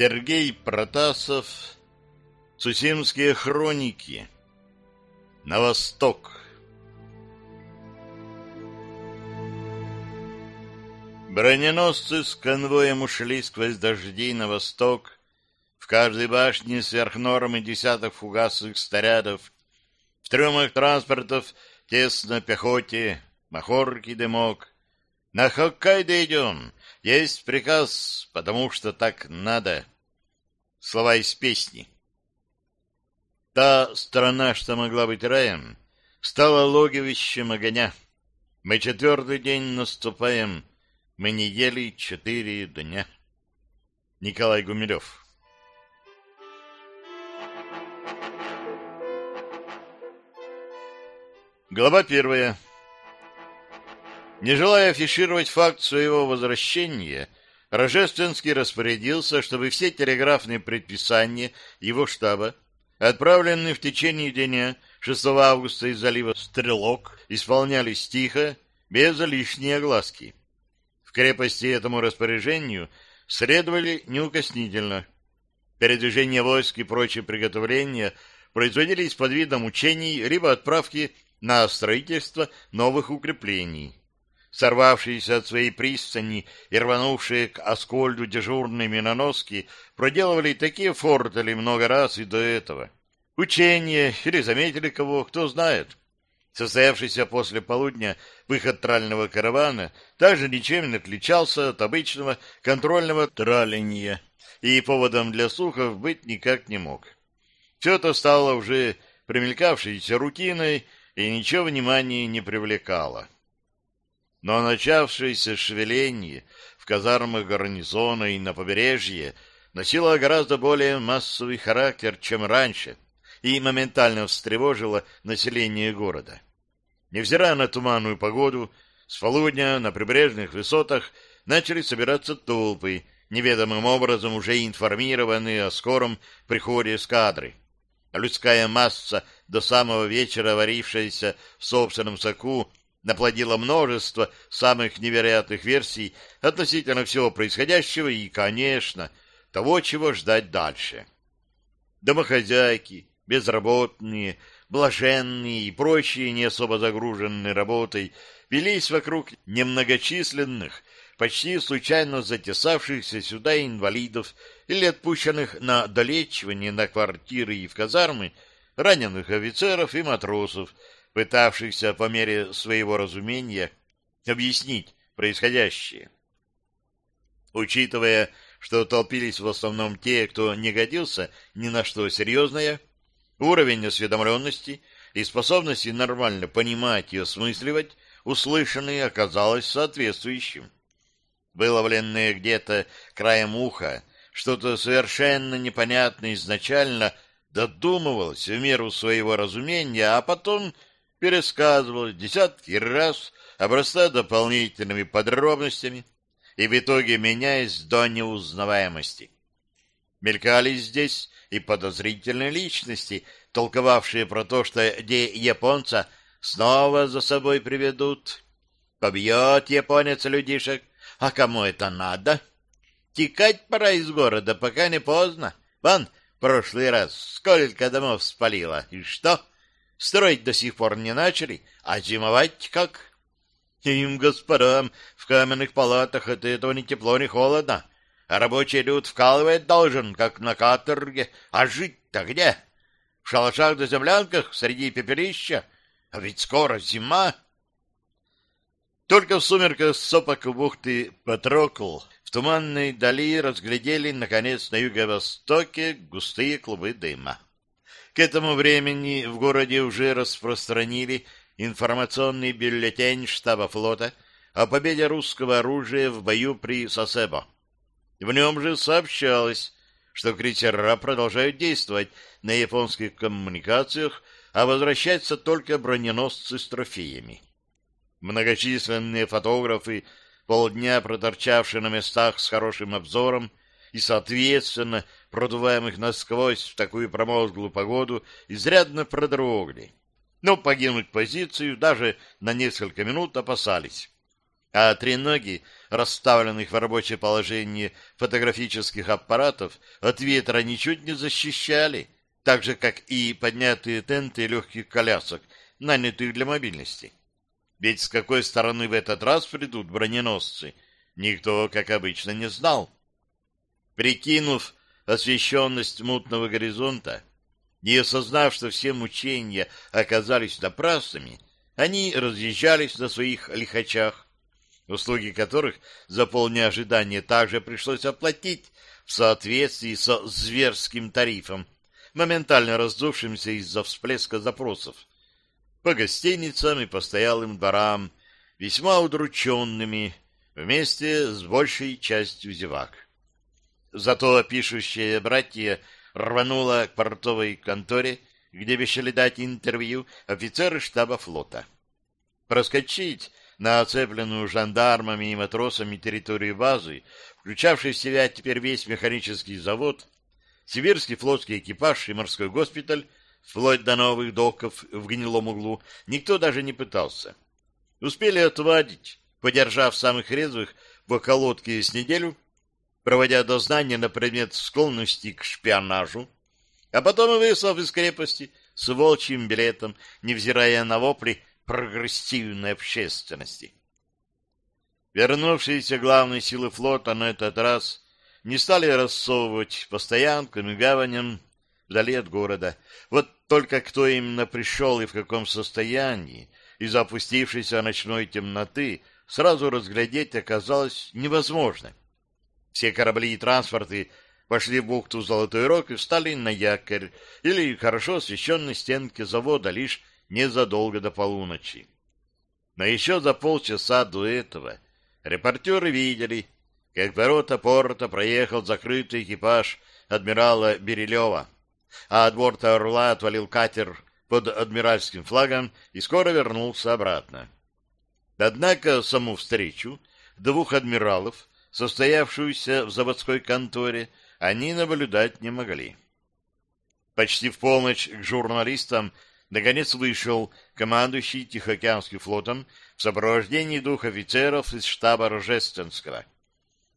Сергей Протасов. Цусимские хроники. На восток. Броненосцы с конвоем ушли сквозь дожди на восток. В каждой башне сверх нормы десяток фугасных снарядов. В трюмах транспортов тесно пехоте, махорки дымок. На Хоккайдо идем. Есть приказ, потому что так надо. Слова из песни. Та страна, что могла быть раем, стала логовищем огня. Мы четвертый день наступаем, мы не ели четыре дня. Николай Гумилев Глава первая. Не желая афишировать факт своего возвращения, Рожественский распорядился, чтобы все телеграфные предписания его штаба, отправленные в течение дня 6 августа из залива Стрелок, исполнялись тихо, без лишней огласки. В крепости этому распоряжению следовали неукоснительно. Передвижение войск и прочие приготовления производились под видом учений либо отправки на строительство новых укреплений. Сорвавшиеся от своей пристани и рванувшие к Аскольду дежурные миноноски проделывали такие фортели много раз и до этого. Учение или заметили кого, кто знает. Состоявшийся после полудня выход трального каравана также ничем не отличался от обычного контрольного траления и поводом для слухов быть никак не мог. Все это стало уже примелькавшейся рутиной и ничего внимания не привлекало. Но начавшееся шевеление в казармах гарнизона и на побережье носило гораздо более массовый характер, чем раньше, и моментально встревожило население города. Невзирая на туманную погоду, с полудня на прибрежных высотах начали собираться толпы, неведомым образом уже информированные о скором приходе эскадры. Людская масса, до самого вечера варившаяся в собственном соку, наплодила множество самых невероятных версий относительно всего происходящего и, конечно, того, чего ждать дальше. Домохозяйки, безработные, блаженные и прочие не особо загруженные работой велись вокруг немногочисленных, почти случайно затесавшихся сюда инвалидов или отпущенных на долечивание на квартиры и в казармы раненых офицеров и матросов, пытавшихся по мере своего разумения объяснить происходящее. Учитывая, что толпились в основном те, кто не годился ни на что серьезное, уровень осведомленности и способности нормально понимать и осмысливать услышанное оказалось соответствующим. Выловленное где-то краем уха, что-то совершенно непонятное изначально додумывалось в меру своего разумения, а потом пересказывалось десятки раз, обрастая дополнительными подробностями и в итоге меняясь до неузнаваемости. Мелькали здесь и подозрительные личности, толковавшие про то, что где японца снова за собой приведут. Побьет японец людишек, а кому это надо? Текать пора из города, пока не поздно. Вон, прошлый раз сколько домов спалило, и что? Строить до сих пор не начали, а зимовать как? Им, господам, в каменных палатах от этого ни тепло, ни холодно. А рабочий люд вкалывать должен, как на каторге. А жить-то где? В шалашах да землянках среди пепелища? А ведь скоро зима. Только в сумерках сопок бухты Патрокл в туманной дали разглядели, наконец, на юго-востоке густые клубы дыма. К этому времени в городе уже распространили информационный бюллетень штаба флота о победе русского оружия в бою при Сосебо. В нем же сообщалось, что крейсера продолжают действовать на японских коммуникациях, а возвращаются только броненосцы с трофеями. Многочисленные фотографы, полдня проторчавшие на местах с хорошим обзором, и, соответственно, продуваемых насквозь в такую промозглую погоду, изрядно продрогли. Но погинуть позицию даже на несколько минут опасались. а треноги, расставленных в рабочее положение фотографических аппаратов, от ветра ничуть не защищали, так же, как и поднятые тенты легких колясок, нанятых для мобильности. Ведь с какой стороны в этот раз придут броненосцы, никто, как обычно, не знал. Прикинув освещенность мутного горизонта и осознав, что все мучения оказались напрасными, они разъезжались на своих лихачах, услуги которых за полное ожидание также пришлось оплатить в соответствии со зверским тарифом, моментально раздувшимся из-за всплеска запросов. По гостиницам и постоялым дворам, весьма удрученными, вместе с большей частью зевак. Зато пишущие братья рвануло к портовой конторе, где обещали дать интервью офицеры штаба флота. Проскочить на оцепленную жандармами и матросами территорию базы, включавшей в себя теперь весь механический завод, сибирский флотский экипаж и морской госпиталь, вплоть до новых доков в гнилом углу, никто даже не пытался. Успели отвадить, подержав самых резвых в околотке с неделю, проводя дознание на предмет склонности к шпионажу, а потом и выслав из крепости с волчьим билетом, невзирая на вопли прогрессивной общественности. Вернувшиеся главные силы флота на этот раз не стали рассовывать по стоянкам и гаваням вдали от города. Вот только кто именно пришел и в каком состоянии, из-за опустившейся ночной темноты, сразу разглядеть оказалось невозможно. Все корабли и транспорты пошли в бухту Золотой Рог и встали на якорь или хорошо освещенной стенке завода лишь незадолго до полуночи. Но еще за полчаса до этого репортеры видели, как ворота порта проехал закрытый экипаж адмирала Берилева, а от борта Орла отвалил катер под адмиральским флагом и скоро вернулся обратно. Однако саму встречу двух адмиралов, состоявшуюся в заводской конторе, они наблюдать не могли. Почти в полночь к журналистам наконец вышел командующий Тихоокеанским флотом в сопровождении двух офицеров из штаба Рожественского.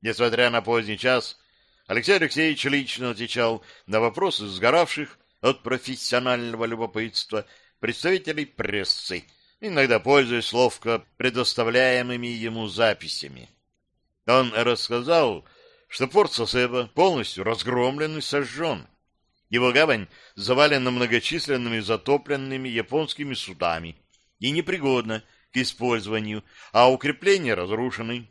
Несмотря на поздний час, Алексей Алексеевич лично отвечал на вопросы сгоравших от профессионального любопытства представителей прессы, иногда пользуясь ловко предоставляемыми ему записями. Он рассказал, что порт Сосеба полностью разгромлен и сожжен. Его гавань завалена многочисленными затопленными японскими судами и непригодна к использованию, а укрепления разрушены.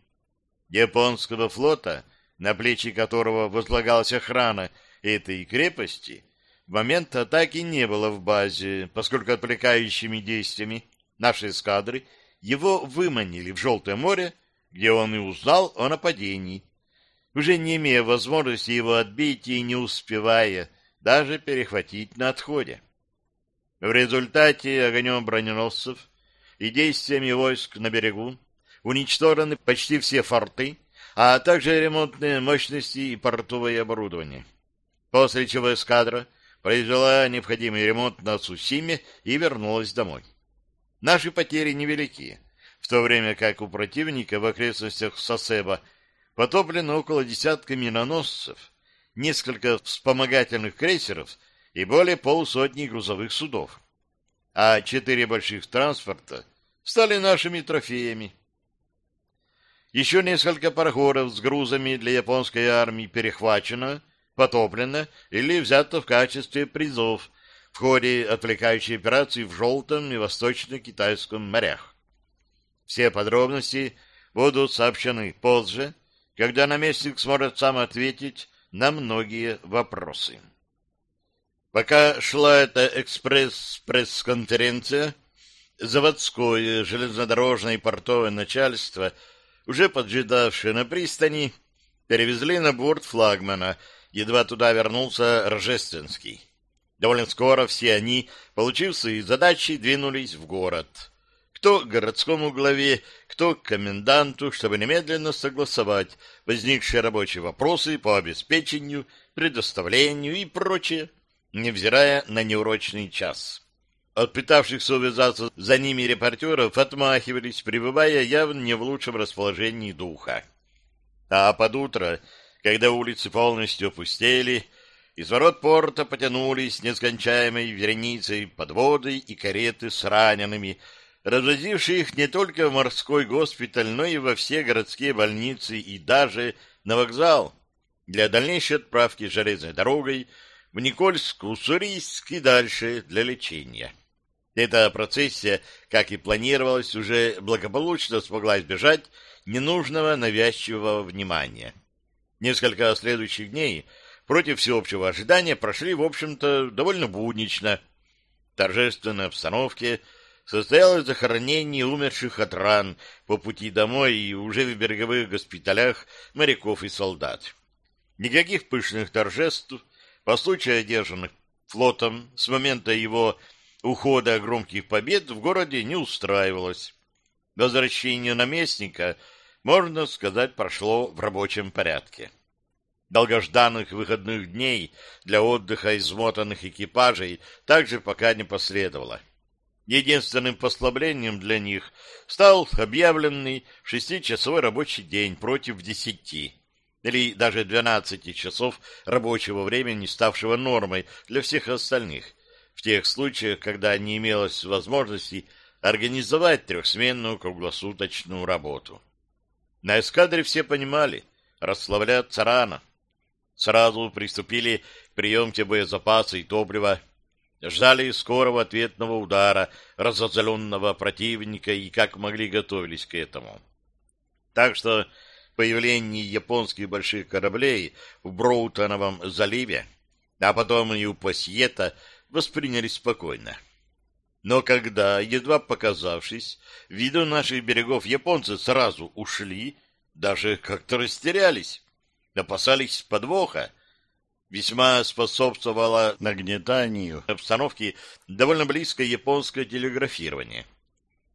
Японского флота, на плечи которого возлагалась охрана этой крепости, в момент атаки не было в базе, поскольку отвлекающими действиями нашей эскадры его выманили в Желтое море, где он и узнал о нападении, уже не имея возможности его отбить и не успевая даже перехватить на отходе. В результате огнем броненосцев и действиями войск на берегу уничтожены почти все форты, а также ремонтные мощности и портовое оборудование. После чего эскадра произвела необходимый ремонт на Сусиме и вернулась домой. Наши потери невелики, то время как у противника в окрестностях Сосеба потоплено около десятка миноносцев, несколько вспомогательных крейсеров и более полусотни грузовых судов. А четыре больших транспорта стали нашими трофеями. Еще несколько пароходов с грузами для японской армии перехвачено, потоплено или взято в качестве призов в ходе отвлекающей операции в Желтом и Восточно-Китайском морях. Все подробности будут сообщены позже, когда наместник сможет сам ответить на многие вопросы. Пока шла эта экспресс-пресс-конференция, заводское, железнодорожное и портовое начальство, уже поджидавшее на пристани, перевезли на борт флагмана, едва туда вернулся Рожественский. Довольно скоро все они, получив свои задачи, двинулись в город. Кто к городскому главе, кто к коменданту, чтобы немедленно согласовать возникшие рабочие вопросы по обеспечению, предоставлению и прочее, невзирая на неурочный час. от пытавшихся увязаться за ними репортеров отмахивались, пребывая явно не в лучшем расположении духа. А под утро, когда улицы полностью опустели, из ворот порта потянулись нескончаемой вереницей подводы и кареты с ранеными, развозившие их не только в морской госпиталь, но и во все городские больницы и даже на вокзал для дальнейшей отправки железной дорогой в Никольск, Уссурийск и дальше для лечения. Эта процессия, как и планировалось, уже благополучно смогла избежать ненужного навязчивого внимания. Несколько следующих дней против всеобщего ожидания прошли, в общем-то, довольно буднично. В торжественной обстановке состоялось захоронение умерших от ран по пути домой и уже в береговых госпиталях моряков и солдат. Никаких пышных торжеств по случаю одержанных флотом с момента его ухода громких побед в городе не устраивалось. Возвращение наместника, можно сказать, прошло в рабочем порядке. Долгожданных выходных дней для отдыха измотанных экипажей также пока не последовало. Единственным послаблением для них стал объявленный шестичасовой рабочий день против десяти или даже 12 часов рабочего времени, ставшего нормой для всех остальных, в тех случаях, когда не имелось возможности организовать трехсменную круглосуточную работу. На эскадре все понимали, расслабляться рано. Сразу приступили к приемке боезапаса и топлива, ждали скорого ответного удара разозленного противника и как могли готовились к этому. Так что появлении японских больших кораблей в Броутоновом заливе, а потом и у Пассиета, восприняли спокойно. Но когда, едва показавшись, виду наших берегов японцы сразу ушли, даже как-то растерялись, опасались подвоха, весьма способствовало нагнетанию обстановки довольно близкое японское телеграфирование.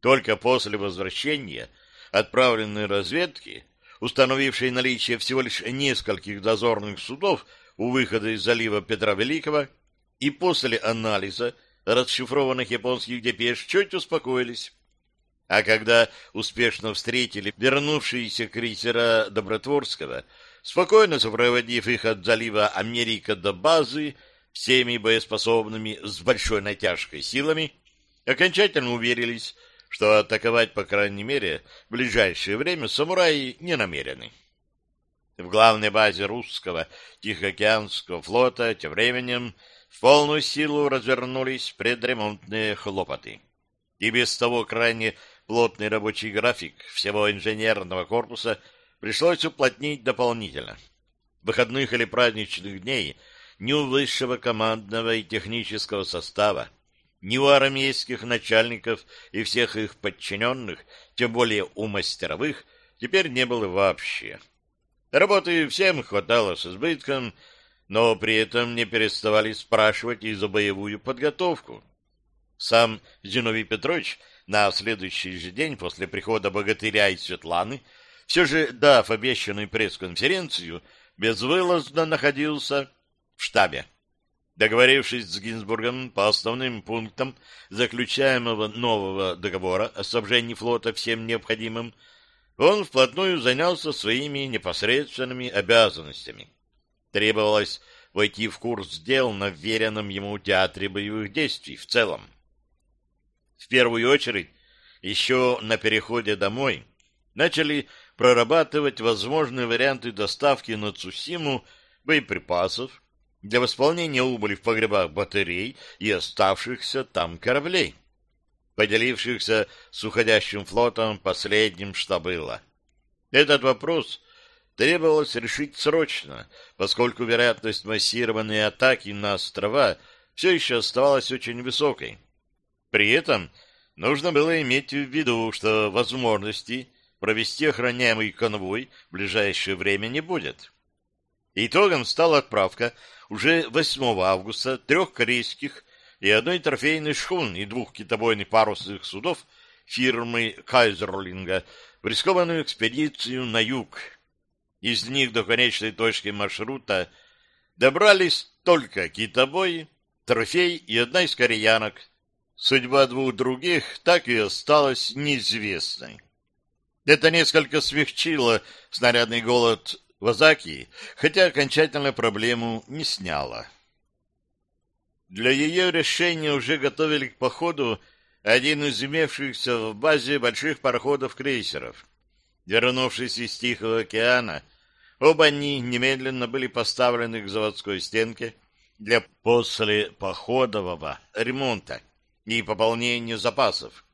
Только после возвращения отправленной разведки установившей наличие всего лишь нескольких дозорных судов у выхода из залива Петра Великого, и после анализа расшифрованных японских депеш чуть успокоились. А когда успешно встретили вернувшиеся крейсера Добротворского, спокойно сопроводив их от залива Америка до базы всеми боеспособными с большой натяжкой силами, окончательно уверились, что атаковать, по крайней мере, в ближайшее время самураи не намерены. В главной базе русского Тихоокеанского флота тем временем в полную силу развернулись предремонтные хлопоты. И без того крайне плотный рабочий график всего инженерного корпуса пришлось уплотнить дополнительно. Выходных или праздничных дней ни у высшего командного и технического состава, ни у армейских начальников и всех их подчиненных, тем более у мастеровых, теперь не было вообще. Работы всем хватало с избытком, но при этом не переставали спрашивать и за боевую подготовку. Сам Зиновий Петрович на следующий же день после прихода богатыря и Светланы, все же дав обещанную пресс-конференцию, безвылазно находился в штабе. Договорившись с Гинзбургом по основным пунктам заключаемого нового договора о снабжении флота всем необходимым, он вплотную занялся своими непосредственными обязанностями. Требовалось войти в курс дел на вверенном ему театре боевых действий в целом. В первую очередь, еще на переходе домой, начали прорабатывать возможные варианты доставки на Цусиму боеприпасов, для восполнения убыли в погребах батарей и оставшихся там кораблей, поделившихся с уходящим флотом последним, что было. Этот вопрос требовалось решить срочно, поскольку вероятность массированной атаки на острова все еще оставалась очень высокой. При этом нужно было иметь в виду, что возможности провести охраняемый конвой в ближайшее время не будет. Итогом стала отправка уже 8 августа трех корейских и одной трофейной шхун и двух китобойных парусных судов фирмы Кайзерлинга в рискованную экспедицию на юг. Из них до конечной точки маршрута добрались только китобои, трофей и одна из кореянок. Судьба двух других так и осталась неизвестной. Это несколько смягчило снарядный голод в Азаки, хотя окончательно проблему не сняло. Для ее решения уже готовили к походу один из имевшихся в базе больших пароходов-крейсеров. Вернувшись из Тихого океана, оба они немедленно были поставлены к заводской стенке для послепоходового ремонта и пополнения запасов.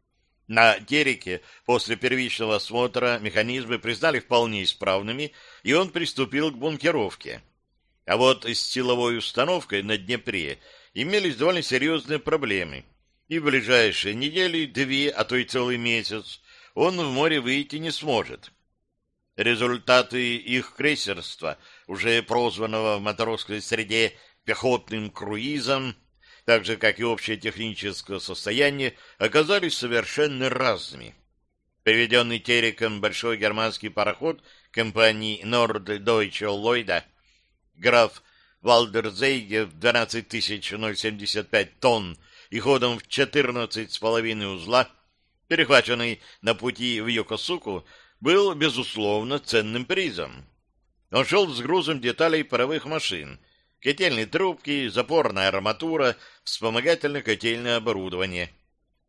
На Тереке после первичного осмотра механизмы признали вполне исправными, и он приступил к бункеровке. А вот с силовой установкой на Днепре имелись довольно серьезные проблемы, и в ближайшие недели, две, а то и целый месяц он в море выйти не сможет. Результаты их крейсерства, уже прозванного в матросской среде пехотным круизом, так же, как и общее техническое состояние, оказались совершенно разными. Приведенный Тереком большой германский пароход компании Norddeutsche Lloyd граф Валдерзейге в 12075 тонн и ходом в 14,5 узла, перехваченный на пути в Йокосуку, был, безусловно, ценным призом. Он шел с грузом деталей паровых машин, котельные трубки, запорная арматура, вспомогательно-котельное оборудование,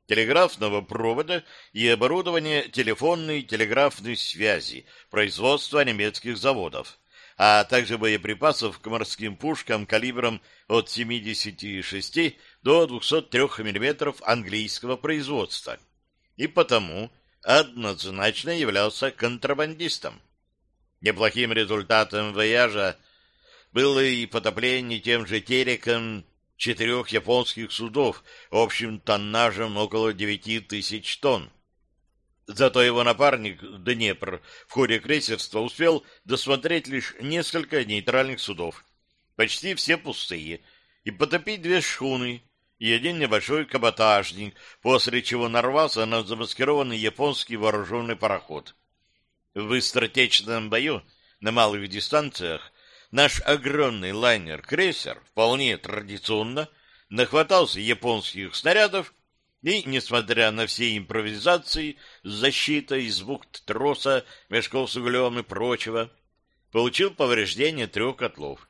телеграфного провода и оборудование телефонной телеграфной связи, производства немецких заводов а также боеприпасов к морским пушкам калибром от 76 до 203 мм английского производства, и потому однозначно являлся контрабандистом. Неплохим результатом вояжа было и потопление тем же тереком четырех японских судов общим тоннажем около 9 тысяч тонн. Зато его напарник, Днепр, в ходе крейсерства успел досмотреть лишь несколько нейтральных судов, почти все пустые, и потопить две шхуны и один небольшой каботажник, после чего нарвался на замаскированный японский вооруженный пароход. В быстротечном бою на малых дистанциях наш огромный лайнер-крейсер вполне традиционно нахватался японских снарядов и, несмотря на все импровизации, защита из бухт троса, мешков с углем и прочего, получил повреждение трех котлов,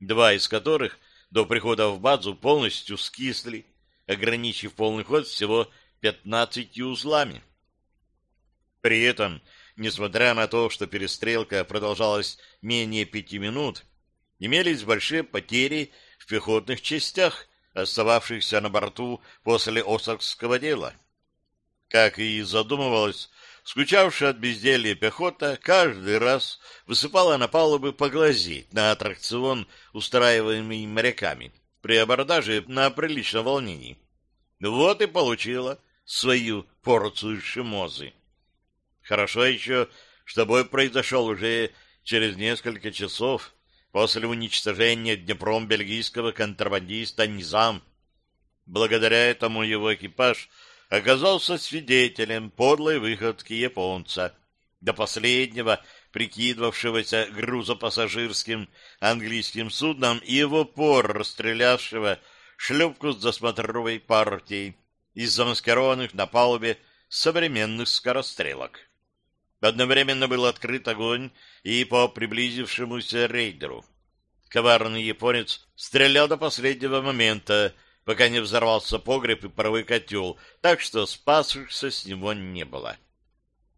два из которых до прихода в базу полностью скисли, ограничив полный ход всего 15 узлами. При этом, несмотря на то, что перестрелка продолжалась менее пяти минут, имелись большие потери в пехотных частях, остававшихся на борту после Осакского дела. Как и задумывалось, скучавшая от безделья пехота каждый раз высыпала на палубы поглазеть на аттракцион, устраиваемый моряками, при абордаже на приличном волнении. Вот и получила свою порцию шимозы. Хорошо еще, что бой произошел уже через несколько часов, после уничтожения Днепром бельгийского контрабандиста Низам. Благодаря этому его экипаж оказался свидетелем подлой выходки японца, до последнего прикидывавшегося грузопассажирским английским судном и его пор расстрелявшего шлюпку с досмотровой партией из замаскированных на палубе современных скорострелок. Одновременно был открыт огонь и по приблизившемуся рейдеру. Коварный японец стрелял до последнего момента, пока не взорвался погреб и паровой котел, так что спасшихся с него не было.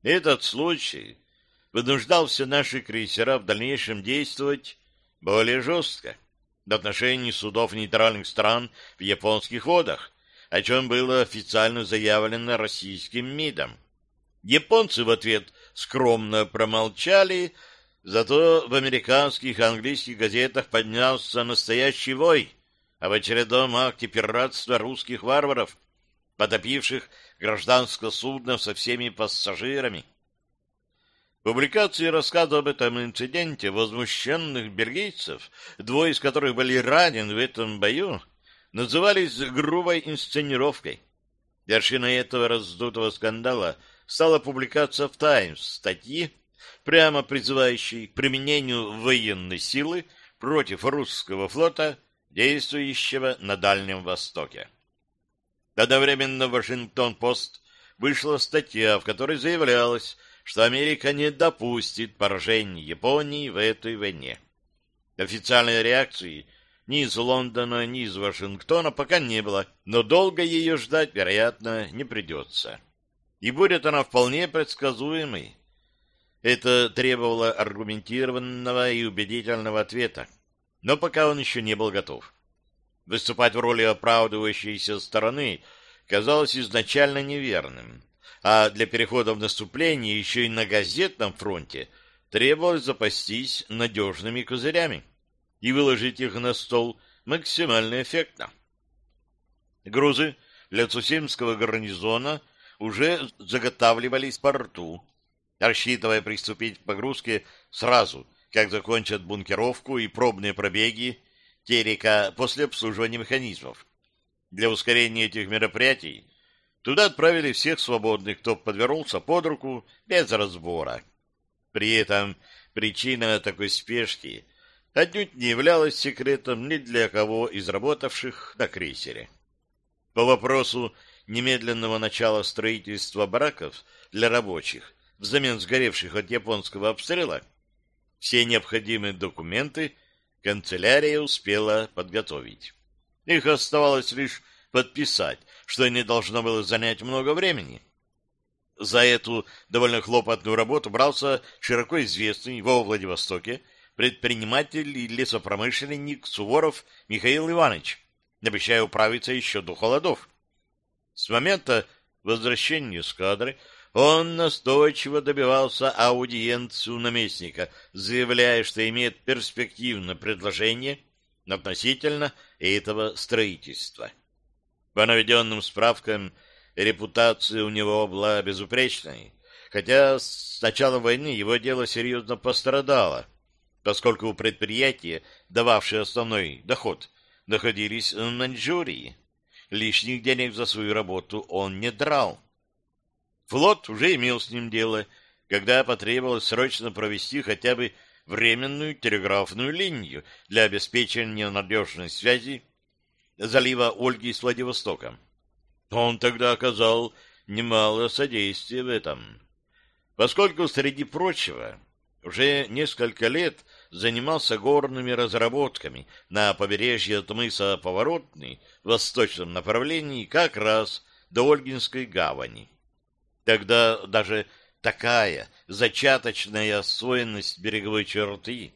Этот случай вынуждал все наши крейсера в дальнейшем действовать более жестко в отношении судов нейтральных стран в японских водах, о чем было официально заявлено российским МИДом. Японцы в ответ скромно промолчали, зато в американских и английских газетах поднялся настоящий вой об очередном акте пиратства русских варваров, потопивших гражданское судно со всеми пассажирами. Публикации рассказа об этом инциденте возмущенных бельгийцев, двое из которых были ранены в этом бою, назывались грубой инсценировкой. Вершиной этого раздутого скандала — стала публикация в «Таймс» статьи, прямо призывающей к применению военной силы против русского флота, действующего на Дальнем Востоке. Одновременно в Вашингтон-Пост вышла статья, в которой заявлялось, что Америка не допустит поражения Японии в этой войне. Официальной реакции ни из Лондона, ни из Вашингтона пока не было, но долго ее ждать, вероятно, не придется. И будет она вполне предсказуемой. Это требовало аргументированного и убедительного ответа, но пока он еще не был готов. Выступать в роли оправдывающейся стороны казалось изначально неверным, а для перехода в наступление еще и на газетном фронте требовалось запастись надежными козырями и выложить их на стол максимально эффектно. Грузы для Цусимского гарнизона уже заготавливались в порту, рассчитывая приступить к погрузке сразу, как закончат бункеровку и пробные пробеги Терека после обслуживания механизмов. Для ускорения этих мероприятий туда отправили всех свободных, кто подвернулся под руку без разбора. При этом причина такой спешки отнюдь не являлась секретом ни для кого из работавших на крейсере. По вопросу немедленного начала строительства бараков для рабочих взамен сгоревших от японского обстрела все необходимые документы канцелярия успела подготовить. Их оставалось лишь подписать, что не должно было занять много времени. За эту довольно хлопотную работу брался широко известный во Владивостоке предприниматель и лесопромышленник Суворов Михаил Иванович, обещая управиться еще до холодов. С момента возвращения эскадры он настойчиво добивался аудиенцию наместника, заявляя, что имеет перспективное предложение относительно этого строительства. По наведенным справкам, репутация у него была безупречной, хотя с начала войны его дело серьезно пострадало, поскольку предприятия, дававшие основной доход, находились в Маньчжурии. Лишних денег за свою работу он не драл. Флот уже имел с ним дело, когда потребовалось срочно провести хотя бы временную телеграфную линию для обеспечения надежной связи залива Ольги с Владивостоком. Он тогда оказал немало содействия в этом. Поскольку, среди прочего, уже несколько лет занимался горными разработками на побережье от мыса Поворотный в восточном направлении как раз до Ольгинской гавани. Тогда даже такая зачаточная освоенность береговой черты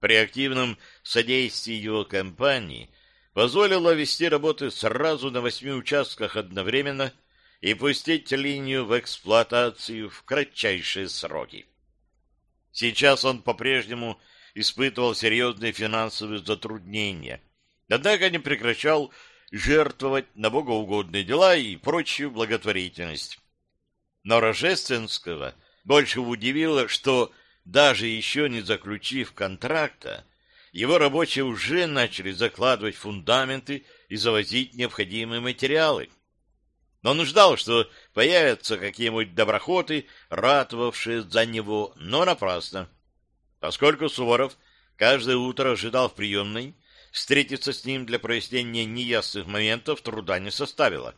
при активном содействии его компании позволила вести работы сразу на восьми участках одновременно и пустить линию в эксплуатацию в кратчайшие сроки. Сейчас он по-прежнему испытывал серьезные финансовые затруднения, однако не прекращал жертвовать на богоугодные дела и прочую благотворительность. Но Рожественского больше удивило, что даже еще не заключив контракта, его рабочие уже начали закладывать фундаменты и завозить необходимые материалы. Но он ждал, что появятся какие-нибудь доброхоты, ратовавшие за него, но напрасно. Поскольку Суворов каждое утро ожидал в приемной, встретиться с ним для прояснения неясных моментов труда не составило.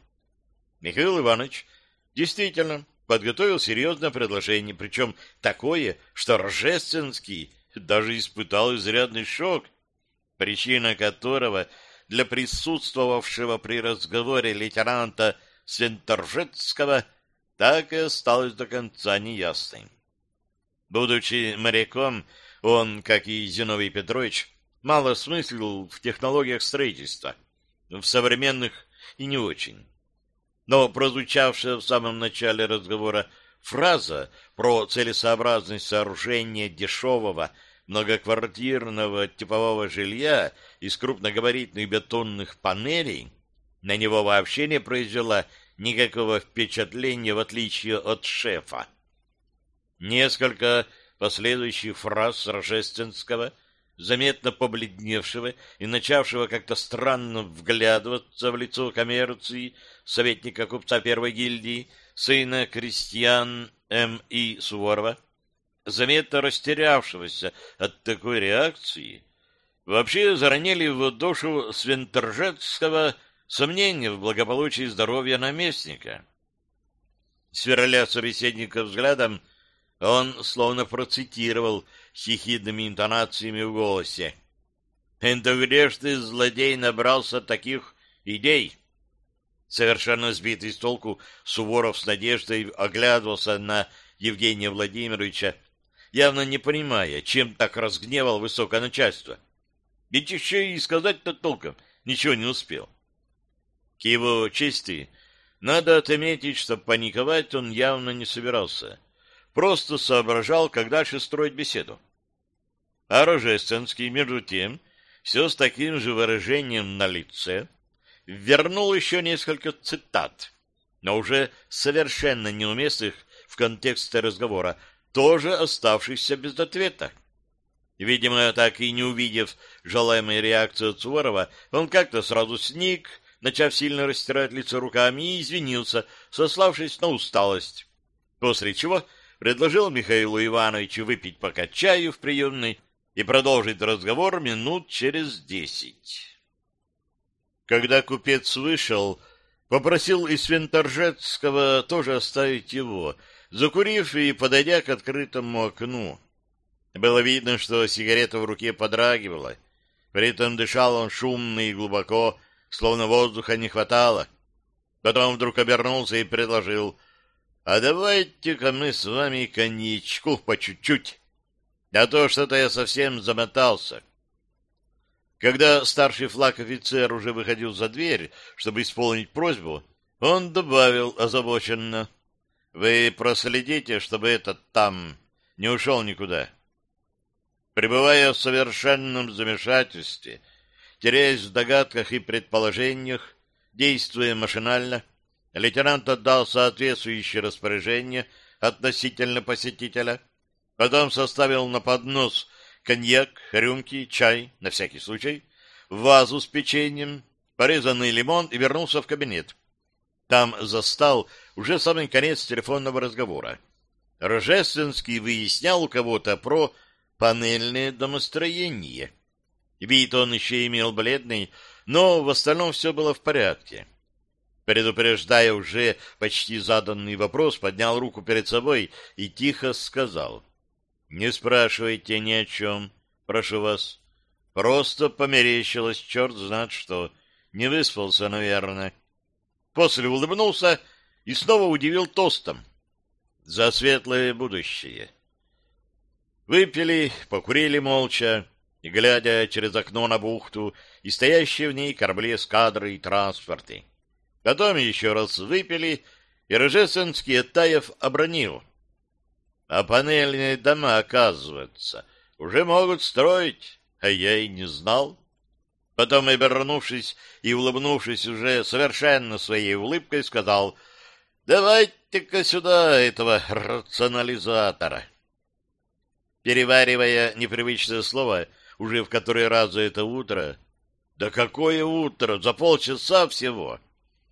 Михаил Иванович действительно подготовил серьезное предложение, причем такое, что Рожественский даже испытал изрядный шок, причина которого для присутствовавшего при разговоре лейтенанта Свенторжецкого так и осталась до конца неясной. Будучи моряком, он, как и Зиновий Петрович, мало смыслил в технологиях строительства, в современных и не очень но прозвучавшая в самом начале разговора фраза про целесообразность сооружения дешевого многоквартирного типового жилья из крупногабаритных бетонных панелей на него вообще не произвела никакого впечатления, в отличие от шефа. Несколько последующих фраз Рожественского — заметно побледневшего и начавшего как-то странно вглядываться в лицо коммерции советника купца первой гильдии, сына крестьян М.И. Суворова, заметно растерявшегося от такой реакции, вообще заронили в душу Свенторжецкого сомнения в благополучии и здоровье наместника. Сверля собеседника взглядом, он словно процитировал с ехидными интонациями в голосе. «Это злодей, набрался таких идей?» Совершенно сбитый с толку, Суворов с надеждой оглядывался на Евгения Владимировича, явно не понимая, чем так разгневал высокое начальство. Ведь еще и сказать-то толком ничего не успел. К его чести надо отметить, что паниковать он явно не собирался. Просто соображал, как дальше строить беседу. А Рожественский, между тем, все с таким же выражением на лице, вернул еще несколько цитат, но уже совершенно неуместных в контексте разговора, тоже оставшихся без ответа. Видимо, так и не увидев желаемой реакции от Суворова, он как-то сразу сник, начав сильно растирать лицо руками, и извинился, сославшись на усталость. После чего предложил Михаилу Ивановичу выпить пока чаю в приемной и продолжить разговор минут через десять. Когда купец вышел, попросил из Свинторжецкого тоже оставить его, закурив и подойдя к открытому окну. Было видно, что сигарета в руке подрагивала. При этом дышал он шумно и глубоко, словно воздуха не хватало. Потом вдруг обернулся и предложил, «А давайте-ка мы с вами коньячку по чуть-чуть». А то что-то я совсем замотался. Когда старший флаг-офицер уже выходил за дверь, чтобы исполнить просьбу, он добавил озабоченно. — Вы проследите, чтобы этот там не ушел никуда. Пребывая в совершенном замешательстве, теряясь в догадках и предположениях, действуя машинально, лейтенант отдал соответствующее распоряжение относительно посетителя — Потом составил на поднос коньяк, рюмки, чай, на всякий случай, вазу с печеньем, порезанный лимон и вернулся в кабинет. Там застал уже самый конец телефонного разговора. Рожественский выяснял у кого-то про панельное домостроение. Вид он еще имел бледный, но в остальном все было в порядке. Предупреждая уже почти заданный вопрос, поднял руку перед собой и тихо сказал — не спрашивайте ни о чем, прошу вас. Просто померещилось, черт знает что. Не выспался, наверное. После улыбнулся и снова удивил тостом. За светлое будущее. Выпили, покурили молча, и, глядя через окно на бухту и стоящие в ней корабли эскадры и транспорты. Потом еще раз выпили, и Рожественский Таев обронил. А панельные дома, оказывается, уже могут строить, а я и не знал. Потом, обернувшись и улыбнувшись уже совершенно своей улыбкой, сказал, «Давайте-ка сюда этого рационализатора». Переваривая непривычное слово уже в который раз за это утро, да какое утро, за полчаса всего,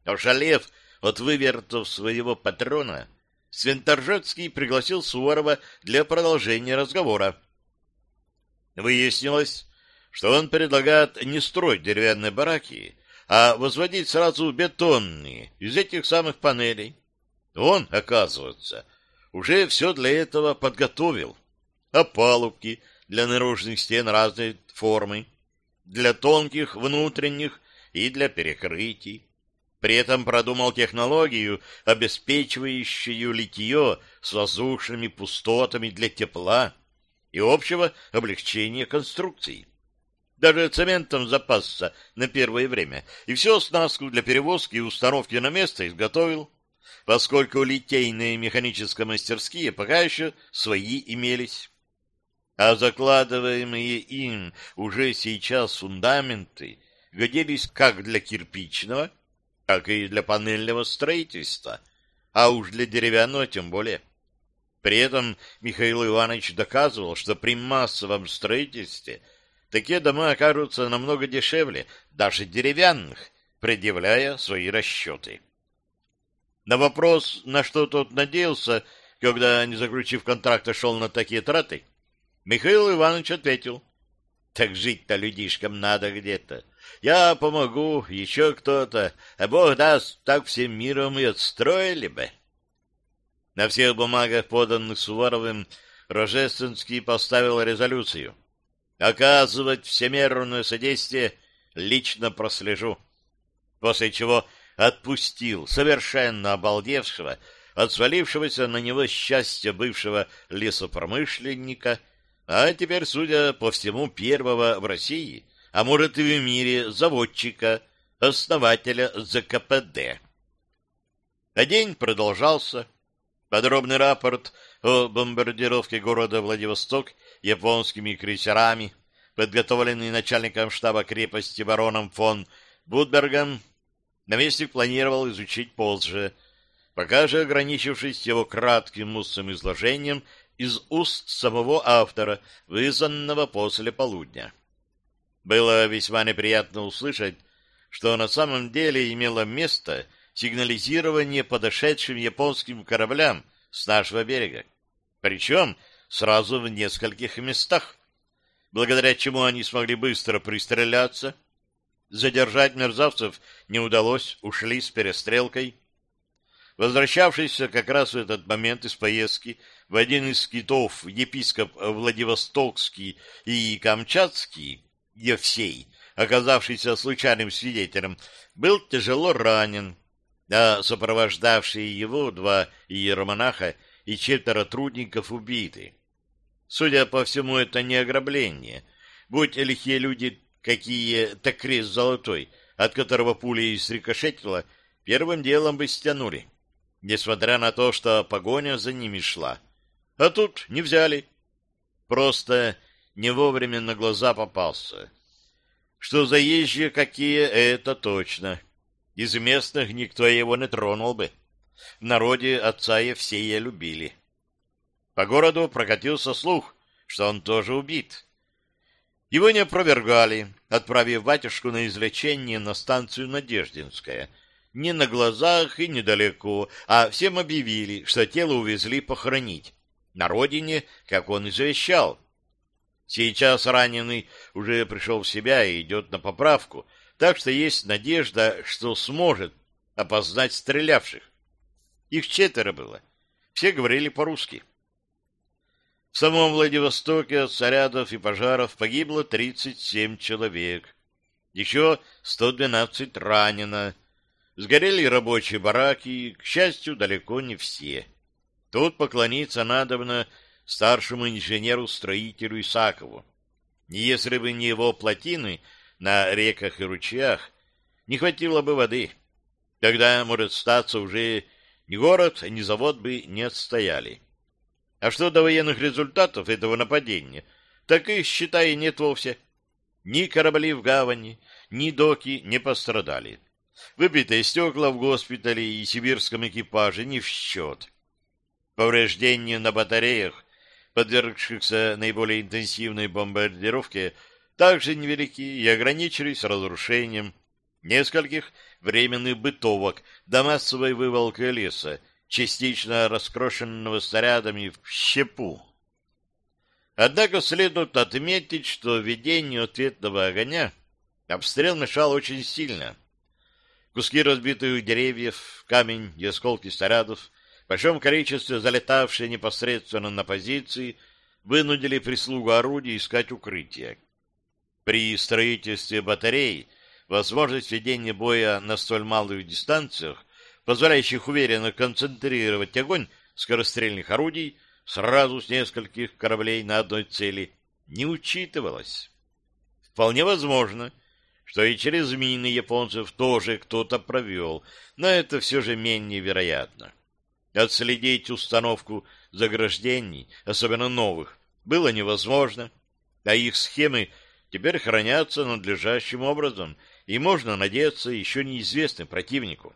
ошалев от вывертов своего патрона, Свинторжецкий пригласил Суворова для продолжения разговора. Выяснилось, что он предлагает не строить деревянные бараки, а возводить сразу бетонные из этих самых панелей. Он, оказывается, уже все для этого подготовил. Опалубки для наружных стен разной формы, для тонких внутренних и для перекрытий. При этом продумал технологию, обеспечивающую литье с воздушными пустотами для тепла и общего облегчения конструкции. Даже цементом запасся на первое время, и все оснастку для перевозки и установки на место изготовил, поскольку литейные механические мастерские пока еще свои имелись. А закладываемые им уже сейчас фундаменты годились как для кирпичного, как и для панельного строительства, а уж для деревянного тем более. При этом Михаил Иванович доказывал, что при массовом строительстве такие дома окажутся намного дешевле, даже деревянных, предъявляя свои расчеты. На вопрос, на что тот надеялся, когда, не заключив контракта, шел на такие траты, Михаил Иванович ответил, «Так жить-то людишкам надо где-то. Я помогу, еще кто-то, а Бог даст, так всем миром и отстроили бы. На всех бумагах, поданных Суворовым, Рожественский поставил резолюцию. Оказывать всемерное содействие лично прослежу. После чего отпустил совершенно обалдевшего от свалившегося на него счастья бывшего лесопромышленника, а теперь, судя по всему, первого в России, а может и в мире заводчика, основателя ЗКПД. А день продолжался. Подробный рапорт о бомбардировке города Владивосток японскими крейсерами, подготовленный начальником штаба крепости бароном фон Будбергом, наместник планировал изучить позже, пока же ограничившись его кратким устным изложением из уст самого автора, вызванного после полудня. Было весьма неприятно услышать, что на самом деле имело место сигнализирование подошедшим японским кораблям с нашего берега. Причем сразу в нескольких местах, благодаря чему они смогли быстро пристреляться. Задержать мерзавцев не удалось, ушли с перестрелкой. Возвращавшийся как раз в этот момент из поездки в один из китов епископ Владивостокский и Камчатский Евсей, оказавшийся случайным свидетелем, был тяжело ранен, а сопровождавшие его два иеромонаха и четверо трудников убиты. Судя по всему, это не ограбление. Будь лихие люди какие, так крест золотой, от которого пуля и срикошетила, первым делом бы стянули, несмотря на то, что погоня за ними шла. А тут не взяли. Просто не вовремя на глаза попался. Что заезжие какие, это точно. Из местных никто его не тронул бы. В народе отца Евсея любили. По городу прокатился слух, что он тоже убит. Его не опровергали, отправив батюшку на излечение на станцию Надеждинская. Не на глазах и недалеко, а всем объявили, что тело увезли похоронить. На родине, как он и завещал. Сейчас раненый уже пришел в себя и идет на поправку, так что есть надежда, что сможет опознать стрелявших. Их четверо было. Все говорили по-русски. В самом Владивостоке от зарядов и пожаров погибло 37 человек. Еще 112 ранено. Сгорели рабочие бараки, к счастью, далеко не все. Тут поклониться надобно старшему инженеру-строителю Исакову. Если бы не его плотины на реках и ручьях, не хватило бы воды. Тогда, может, статься уже ни город, ни завод бы не отстояли. А что до военных результатов этого нападения, так их, считай, нет вовсе. Ни корабли в гавани, ни доки не пострадали. Выбитые стекла в госпитале и сибирском экипаже не в счет. Повреждения на батареях, подвергшихся наиболее интенсивной бомбардировке, также невелики и ограничились разрушением нескольких временных бытовок до массовой вывалки леса, частично раскрошенного снарядами в щепу. Однако следует отметить, что ведению ответного огня обстрел мешал очень сильно. Куски разбитых деревьев, камень и осколки снарядов, большом количестве залетавшие непосредственно на позиции, вынудили прислугу орудий искать укрытие. При строительстве батарей возможность ведения боя на столь малых дистанциях, позволяющих уверенно концентрировать огонь скорострельных орудий сразу с нескольких кораблей на одной цели, не учитывалась. Вполне возможно, что и через мины японцев тоже кто-то провел, но это все же менее вероятно. Отследить установку заграждений, особенно новых, было невозможно, а их схемы теперь хранятся надлежащим образом — и можно надеяться еще неизвестным противнику.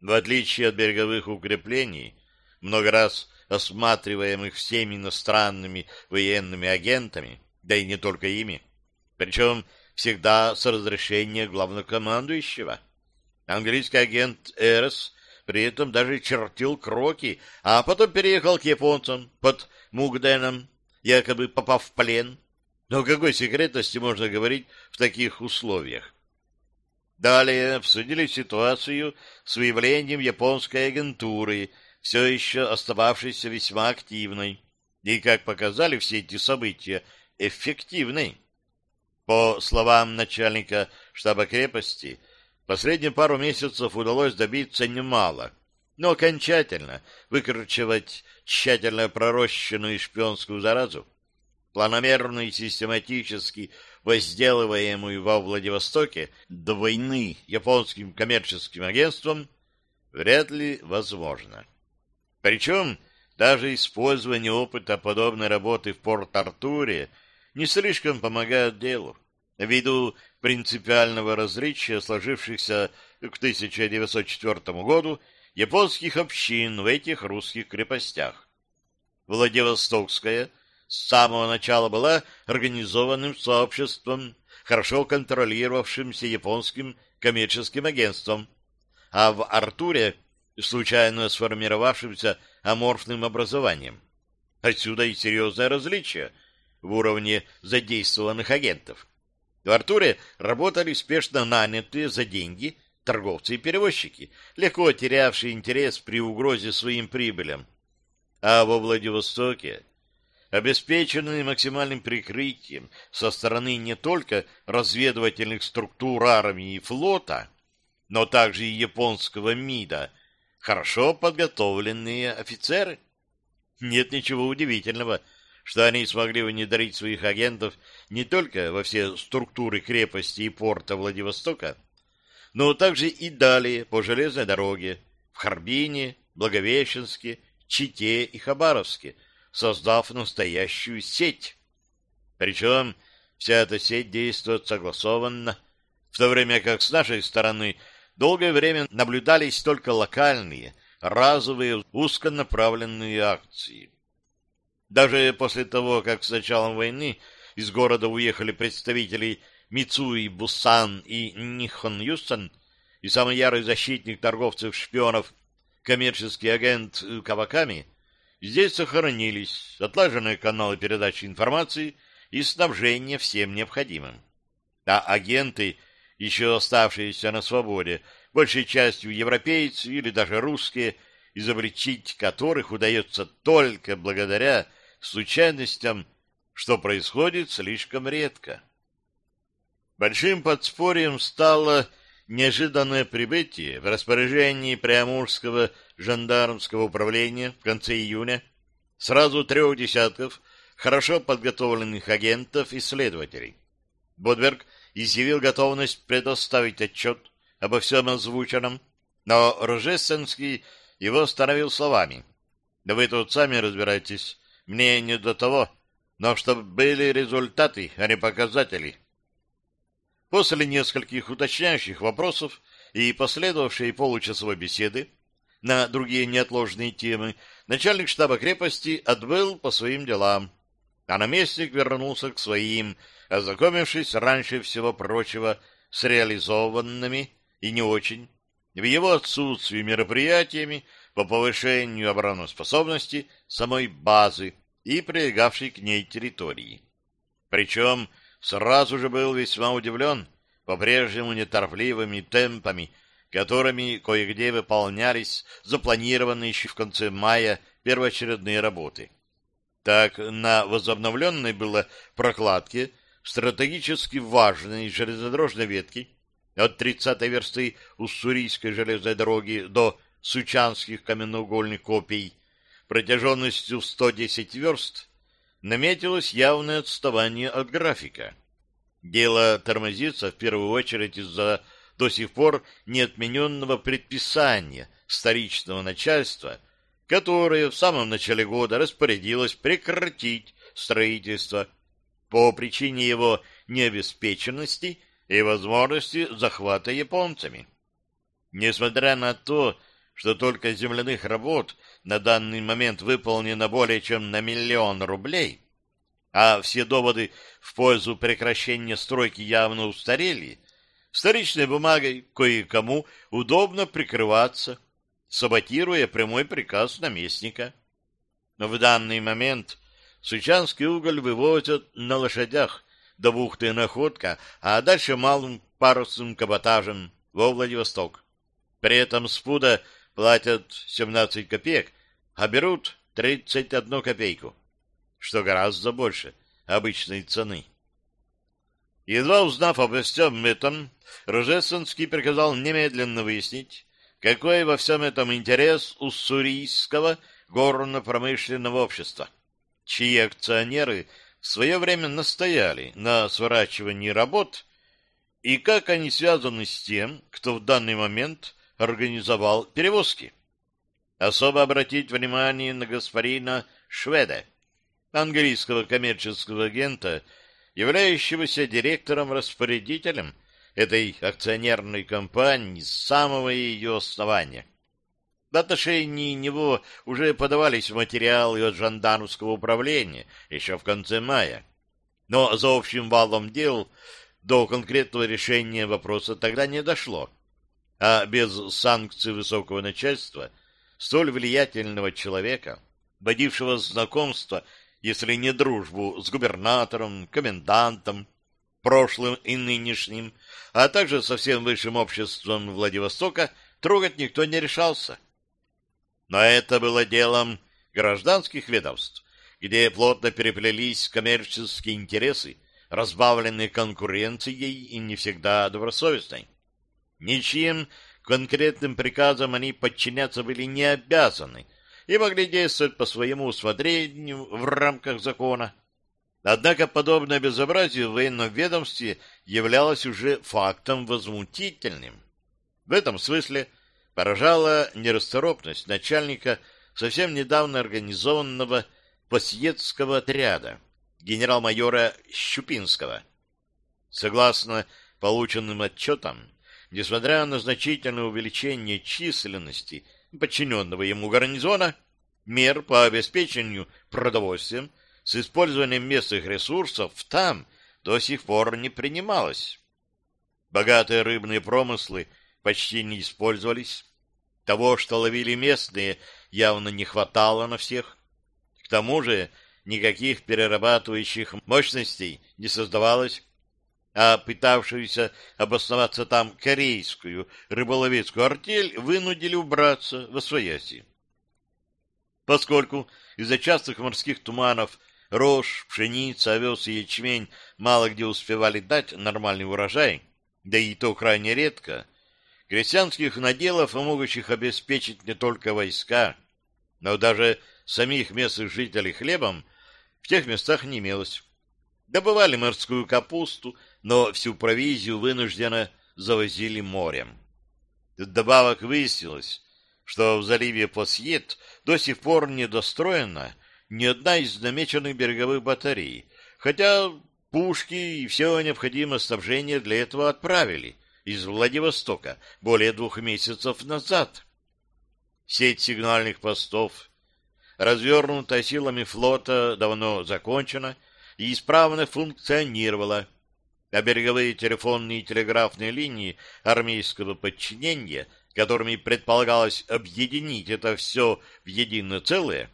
В отличие от береговых укреплений, много раз осматриваемых всеми иностранными военными агентами, да и не только ими, причем всегда с разрешения главнокомандующего. Английский агент Эрес при этом даже чертил кроки, а потом переехал к японцам под Мугденом, якобы попав в плен. Но какой секретности можно говорить в таких условиях? Далее обсудили ситуацию с выявлением японской агентуры, все еще остававшейся весьма активной, и, как показали все эти события, эффективной. По словам начальника штаба крепости, последние пару месяцев удалось добиться немало, но окончательно выкручивать тщательно пророщенную шпионскую заразу, планомерно и систематически возделываемую во Владивостоке до войны японским коммерческим агентством, вряд ли возможно. Причем даже использование опыта подобной работы в Порт-Артуре не слишком помогает делу, ввиду принципиального различия сложившихся к 1904 году японских общин в этих русских крепостях. Владивостокская с самого начала была организованным сообществом, хорошо контролировавшимся японским коммерческим агентством, а в Артуре случайно сформировавшимся аморфным образованием. Отсюда и серьезное различие в уровне задействованных агентов. В Артуре работали спешно нанятые за деньги торговцы и перевозчики, легко терявшие интерес при угрозе своим прибылям. А во Владивостоке обеспеченные максимальным прикрытием со стороны не только разведывательных структур армии и флота, но также и японского МИДа, хорошо подготовленные офицеры. Нет ничего удивительного, что они смогли внедрить своих агентов не только во все структуры крепости и порта Владивостока, но также и далее по железной дороге в Харбине, Благовещенске, Чите и Хабаровске – создав настоящую сеть. Причем вся эта сеть действует согласованно, в то время как с нашей стороны долгое время наблюдались только локальные, разовые, узконаправленные акции. Даже после того, как с началом войны из города уехали представители Мицуи Бусан и Нихон Юстон, и самый ярый защитник торговцев-шпионов, коммерческий агент Каваками, Здесь сохранились отлаженные каналы передачи информации и снабжения всем необходимым. А агенты, еще оставшиеся на свободе, большей частью европейцы или даже русские, изобличить которых удается только благодаря случайностям, что происходит слишком редко. Большим подспорьем стало неожиданное прибытие в распоряжении Преамурского жандармского управления в конце июня сразу трех десятков хорошо подготовленных агентов и следователей. Бодберг изъявил готовность предоставить отчет обо всем озвученном, но Рожественский его остановил словами. «Да вы тут сами разбирайтесь, мне не до того, но чтобы были результаты, а не показатели». После нескольких уточняющих вопросов и последовавшей получасовой беседы на другие неотложные темы, начальник штаба крепости отбыл по своим делам, а наместник вернулся к своим, ознакомившись раньше всего прочего с реализованными и не очень в его отсутствии мероприятиями по повышению обороноспособности самой базы и прилегавшей к ней территории. Причем сразу же был весьма удивлен по-прежнему неторопливыми темпами, которыми кое-где выполнялись запланированные еще в конце мая первоочередные работы. Так, на возобновленной было прокладке стратегически важной железнодорожной ветки от 30-й версты Уссурийской железной дороги до Сучанских каменноугольных копий протяженностью 110 верст наметилось явное отставание от графика. Дело тормозится в первую очередь из-за до сих пор неотмененного предписания столичного начальства, которое в самом начале года распорядилось прекратить строительство по причине его необеспеченности и возможности захвата японцами. Несмотря на то, что только земляных работ на данный момент выполнено более чем на миллион рублей, а все доводы в пользу прекращения стройки явно устарели, вторичной бумагой кое-кому удобно прикрываться, саботируя прямой приказ наместника. Но в данный момент Сучанский уголь вывозят на лошадях до бухты Находка, а дальше малым парусным каботажем во Владивосток. При этом с пуда платят 17 копеек, а берут 31 копейку, что гораздо больше обычной цены. Едва узнав обо всем этом, Рожественский приказал немедленно выяснить, какой во всем этом интерес у Сурийского горно-промышленного общества, чьи акционеры в свое время настояли на сворачивании работ и как они связаны с тем, кто в данный момент организовал перевозки. Особо обратить внимание на господина Шведа, английского коммерческого агента, являющегося директором-распорядителем этой акционерной компании с самого ее основания. В отношении него уже подавались материалы от жандармского управления еще в конце мая. Но за общим валом дел до конкретного решения вопроса тогда не дошло. А без санкций высокого начальства столь влиятельного человека, водившего знакомство, если не дружбу, с губернатором, комендантом, прошлым и нынешним, а также со всем высшим обществом Владивостока, трогать никто не решался. Но это было делом гражданских ведомств, где плотно переплелись коммерческие интересы, разбавленные конкуренцией и не всегда добросовестной. Ничьим конкретным приказам они подчиняться были не обязаны и могли действовать по своему усмотрению в рамках закона. Однако подобное безобразие в военном ведомстве являлось уже фактом возмутительным. В этом смысле поражала нерасторопность начальника совсем недавно организованного посъедского отряда, генерал-майора Щупинского. Согласно полученным отчетам, несмотря на значительное увеличение численности подчиненного ему гарнизона, мер по обеспечению продовольствием с использованием местных ресурсов там до сих пор не принималось. Богатые рыбные промыслы почти не использовались, того, что ловили местные, явно не хватало на всех. К тому же никаких перерабатывающих мощностей не создавалось, а пытавшуюся обосноваться там корейскую рыболовецкую артель вынудили убраться во свояси. Поскольку из-за частых морских туманов рожь, пшеница, овес и ячмень мало где успевали дать нормальный урожай, да и то крайне редко, крестьянских наделов, могущих обеспечить не только войска, но даже самих местных жителей хлебом, в тех местах не имелось. Добывали морскую капусту, но всю провизию вынужденно завозили морем. Вдобавок выяснилось, что в заливе Посьет до сих пор не достроена ни одна из намеченных береговых батарей, хотя пушки и все необходимое снабжение для этого отправили — из Владивостока более двух месяцев назад. Сеть сигнальных постов, развернутая силами флота, давно закончена и исправно функционировала, а береговые телефонные и телеграфные линии армейского подчинения, которыми предполагалось объединить это все в единое целое,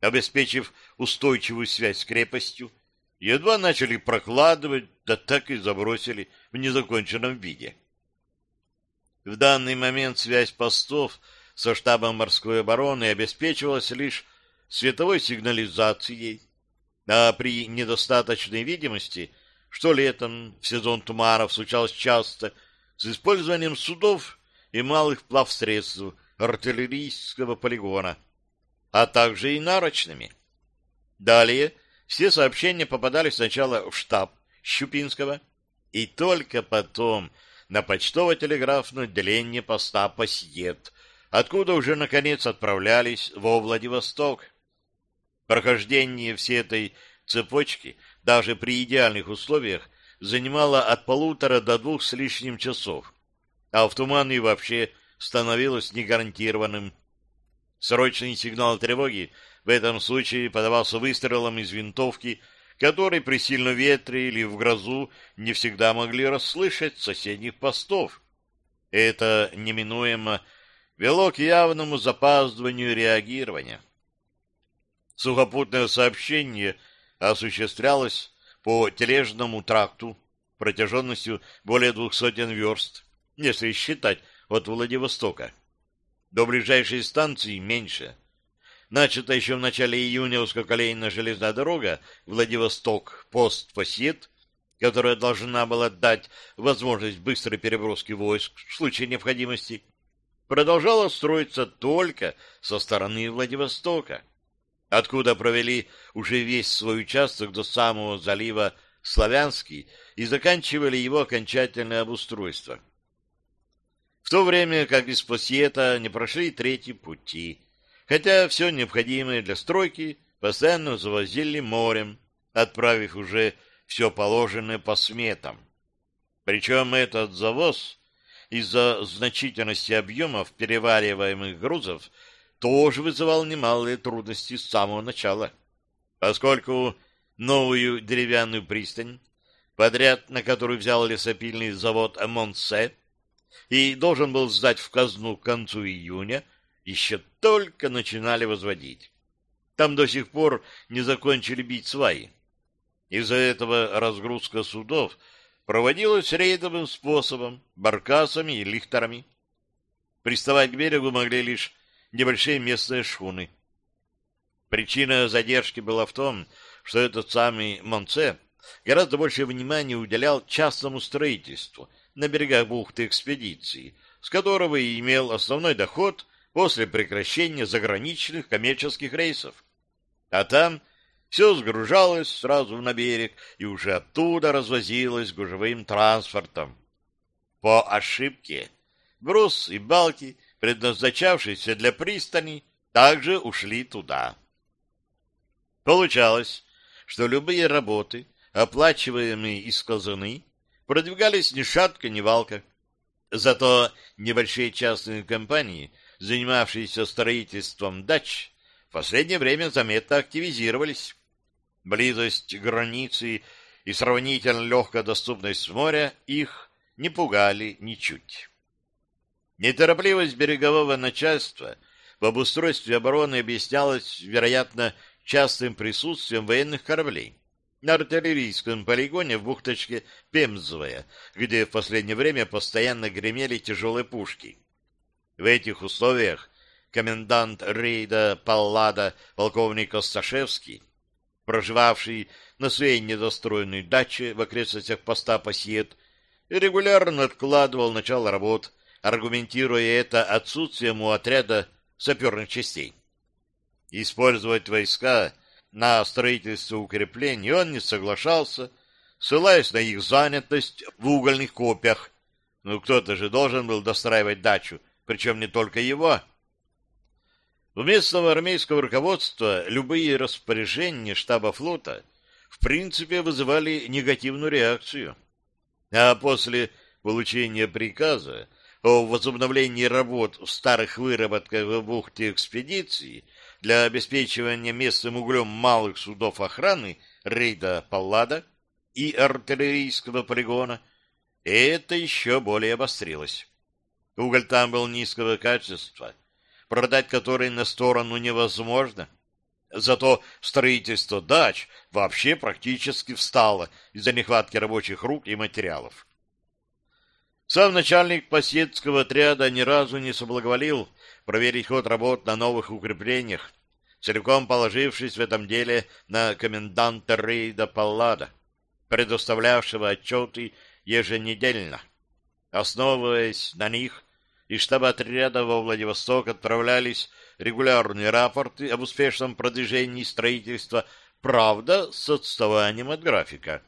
обеспечив устойчивую связь с крепостью, едва начали прокладывать, да так и забросили в незаконченном виде. В данный момент связь постов со штабом морской обороны обеспечивалась лишь световой сигнализацией, а при недостаточной видимости, что летом в сезон туманов случалось часто, с использованием судов и малых плавсредств артиллерийского полигона, а также и нарочными. Далее все сообщения попадали сначала в штаб Щупинского, и только потом на почтово-телеграфное отделение поста Пасьет, откуда уже, наконец, отправлялись во Владивосток. Прохождение всей этой цепочки, даже при идеальных условиях, занимало от полутора до двух с лишним часов, а в тумане вообще становилось негарантированным. Срочный сигнал тревоги в этом случае подавался выстрелом из винтовки который при сильном ветре или в грозу не всегда могли расслышать соседних постов. Это неминуемо вело к явному запаздыванию реагирования. Сухопутное сообщение осуществлялось по тележному тракту протяженностью более двух сотен верст, если считать от Владивостока. До ближайшей станции меньше. Начата еще в начале июня узкоколейная железная дорога Владивосток-Пост-Посет, которая должна была дать возможность быстрой переброски войск в случае необходимости, продолжала строиться только со стороны Владивостока, откуда провели уже весь свой участок до самого залива Славянский и заканчивали его окончательное обустройство. В то время как из Посьета не прошли третьи пути, хотя все необходимое для стройки постоянно завозили морем, отправив уже все положенное по сметам. Причем этот завоз из-за значительности объемов перевариваемых грузов тоже вызывал немалые трудности с самого начала, поскольку новую деревянную пристань, подряд на которую взял лесопильный завод Монсе, и должен был сдать в казну к концу июня, еще только начинали возводить. Там до сих пор не закончили бить сваи. Из-за этого разгрузка судов проводилась рейдовым способом, баркасами и лихтерами. Приставать к берегу могли лишь небольшие местные шхуны. Причина задержки была в том, что этот самый Монце гораздо больше внимания уделял частному строительству на берегах бухты экспедиции, с которого и имел основной доход после прекращения заграничных коммерческих рейсов. А там все сгружалось сразу на берег и уже оттуда развозилось гужевым транспортом. По ошибке груз и балки, предназначавшиеся для пристани, также ушли туда. Получалось, что любые работы, оплачиваемые из казаны, продвигались ни шатка, ни валка. Зато небольшие частные компании, занимавшиеся строительством дач, в последнее время заметно активизировались. Близость границы и сравнительно легкая доступность моря их не пугали ничуть. Неторопливость берегового начальства в обустройстве обороны объяснялась, вероятно, частым присутствием военных кораблей на артиллерийском полигоне в бухточке Пемзовая, где в последнее время постоянно гремели тяжелые пушки. В этих условиях комендант рейда Паллада полковник Осташевский, проживавший на своей недостроенной даче в окрестностях поста Пассиет, регулярно откладывал начало работ, аргументируя это отсутствием у отряда саперных частей. Использовать войска на строительство укреплений он не соглашался, ссылаясь на их занятость в угольных копьях. Ну, кто-то же должен был достраивать дачу, причем не только его. У местного армейского руководства любые распоряжения штаба флота в принципе вызывали негативную реакцию. А после получения приказа о возобновлении работ в старых выработках в бухте экспедиции для обеспечивания местным углем малых судов охраны рейда Паллада и артиллерийского полигона, это еще более обострилось. Уголь там был низкого качества, продать который на сторону невозможно. Зато строительство дач вообще практически встало из-за нехватки рабочих рук и материалов. Сам начальник посетского отряда ни разу не соблаговолил проверить ход работ на новых укреплениях, целиком положившись в этом деле на коменданта рейда Паллада, предоставлявшего отчеты еженедельно. Основываясь на них, из штаба отряда во Владивосток отправлялись регулярные рапорты об успешном продвижении строительства, правда, с отставанием от графика.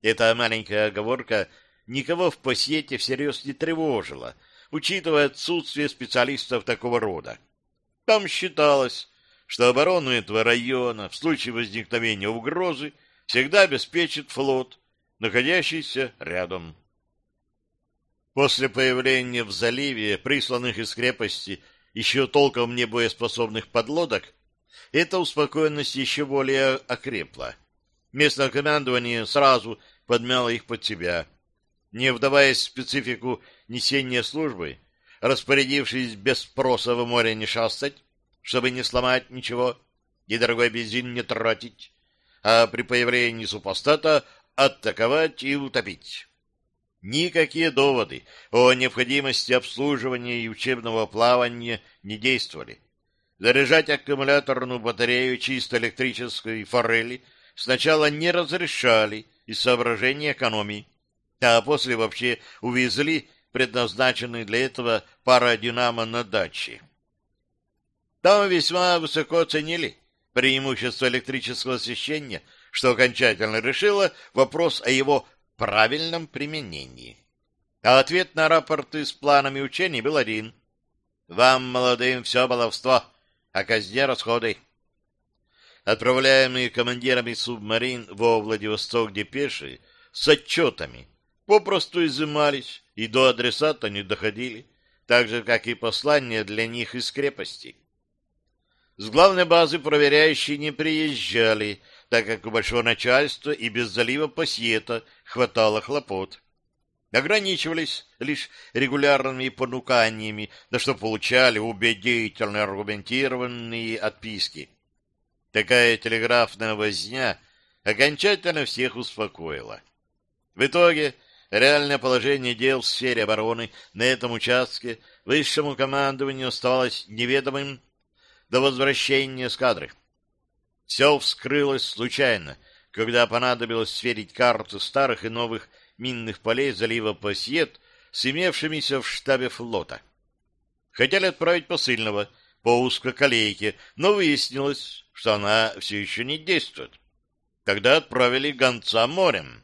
Эта маленькая оговорка – никого в посете всерьез не тревожило, учитывая отсутствие специалистов такого рода. Там считалось, что оборону этого района в случае возникновения угрозы всегда обеспечит флот, находящийся рядом. После появления в заливе присланных из крепости еще толком не боеспособных подлодок, эта успокоенность еще более окрепла. Местное командование сразу подмяло их под себя – не вдаваясь в специфику несения службы, распорядившись без спроса в море не шастать, чтобы не сломать ничего и дорогой бензин не тратить, а при появлении супостата атаковать и утопить. Никакие доводы о необходимости обслуживания и учебного плавания не действовали. Заряжать аккумуляторную батарею чисто электрической форели сначала не разрешали из соображений экономии, а после вообще увезли предназначенный для этого парадинамо на даче. Там весьма высоко ценили преимущество электрического освещения, что окончательно решило вопрос о его правильном применении. А ответ на рапорты с планами учений был один. Вам, молодым, все баловство, а казне расходы. Отправляемые командирами субмарин во Владивосток депеши с отчетами попросту изымались и до адресата не доходили, так же, как и послания для них из крепости. С главной базы проверяющие не приезжали, так как у большого начальства и без залива пассиета хватало хлопот. Ограничивались лишь регулярными понуканиями, да что получали убедительно аргументированные отписки. Такая телеграфная возня окончательно всех успокоила. В итоге реальное положение дел в сфере обороны на этом участке высшему командованию оставалось неведомым до возвращения эскадры. Все вскрылось случайно, когда понадобилось сверить карты старых и новых минных полей залива Пассиет с имевшимися в штабе флота. Хотели отправить посыльного по узкоколейке, но выяснилось, что она все еще не действует. Тогда отправили гонца морем.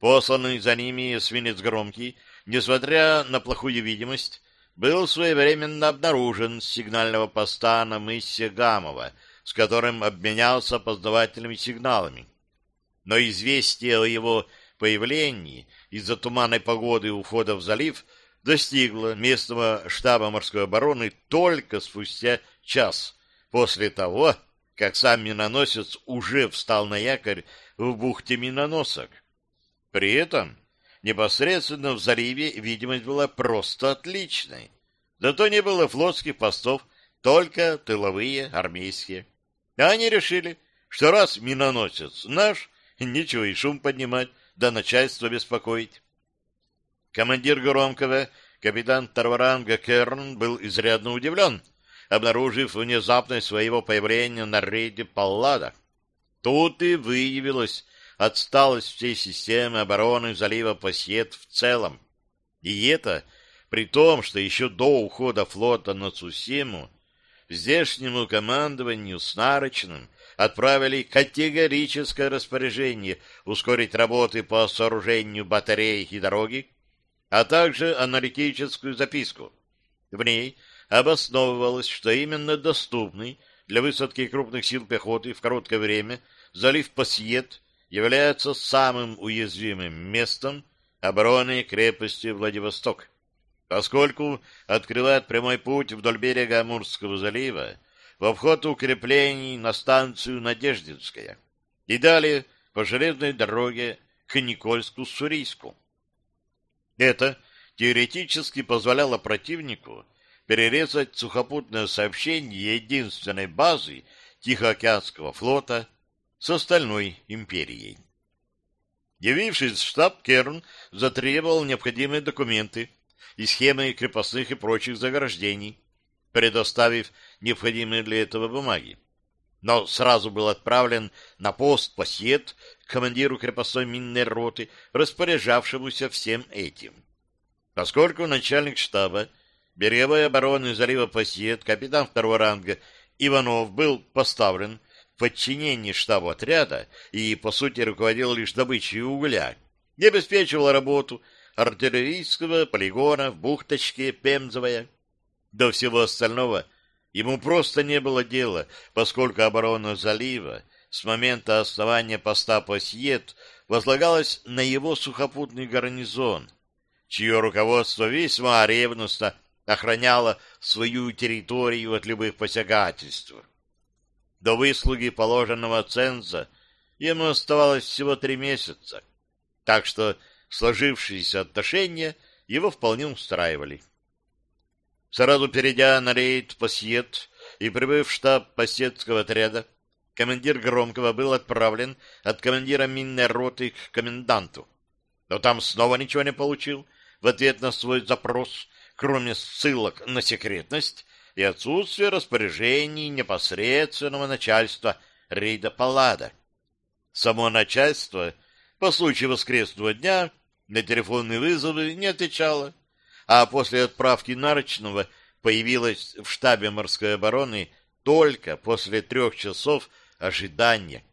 Посланный за ними свинец громкий, несмотря на плохую видимость, был своевременно обнаружен с сигнального поста на мысе Гамова — с которым обменялся опоздавательными сигналами. Но известие о его появлении из-за туманной погоды у входа в залив достигло местного штаба морской обороны только спустя час после того, как сам миноносец уже встал на якорь в бухте миноносок. При этом непосредственно в заливе видимость была просто отличной. Зато не было флотских постов, только тыловые армейские. А они решили, что раз миноносец наш, нечего и шум поднимать, да начальство беспокоить. Командир Громкого, капитан второго Керн, был изрядно удивлен, обнаружив внезапность своего появления на рейде Паллада. Тут и выявилась отсталость всей системы обороны залива Пассиет в целом. И это при том, что еще до ухода флота на Цусиму здешнему командованию с Нарочным отправили категорическое распоряжение ускорить работы по сооружению батареи и дороги, а также аналитическую записку. В ней обосновывалось, что именно доступный для высадки крупных сил пехоты в короткое время залив Пассиет является самым уязвимым местом обороны крепости Владивосток поскольку открывает прямой путь вдоль берега Амурского залива в обход укреплений на станцию Надеждинская и далее по железной дороге к Никольску-Сурийску. Это теоретически позволяло противнику перерезать сухопутное сообщение единственной базы Тихоокеанского флота с остальной империей. Явившись в штаб, Керн затребовал необходимые документы и схемы крепостных и прочих заграждений, предоставив необходимые для этого бумаги. Но сразу был отправлен на пост посет командиру крепостной минной роты, распоряжавшемуся всем этим. Поскольку начальник штаба береговой обороны залива Пассиет, капитан второго ранга Иванов был поставлен в подчинение штабу отряда и, по сути, руководил лишь добычей угля, не обеспечивал работу артиллерийского полигона в бухточке Пемзовая. До всего остального ему просто не было дела, поскольку оборона залива с момента основания поста Пассиет возлагалась на его сухопутный гарнизон, чье руководство весьма ревностно охраняло свою территорию от любых посягательств. До выслуги положенного ценза ему оставалось всего три месяца, так что сложившиеся отношения его вполне устраивали. Сразу перейдя на рейд Пассиет и прибыв в штаб пассетского отряда, командир Громкого был отправлен от командира минной роты к коменданту. Но там снова ничего не получил в ответ на свой запрос, кроме ссылок на секретность и отсутствие распоряжений непосредственного начальства рейда Паллада. Само начальство по случаю воскресного дня на телефонные вызовы не отвечало, а после отправки Нарочного появилось в штабе морской обороны только после трех часов ожидания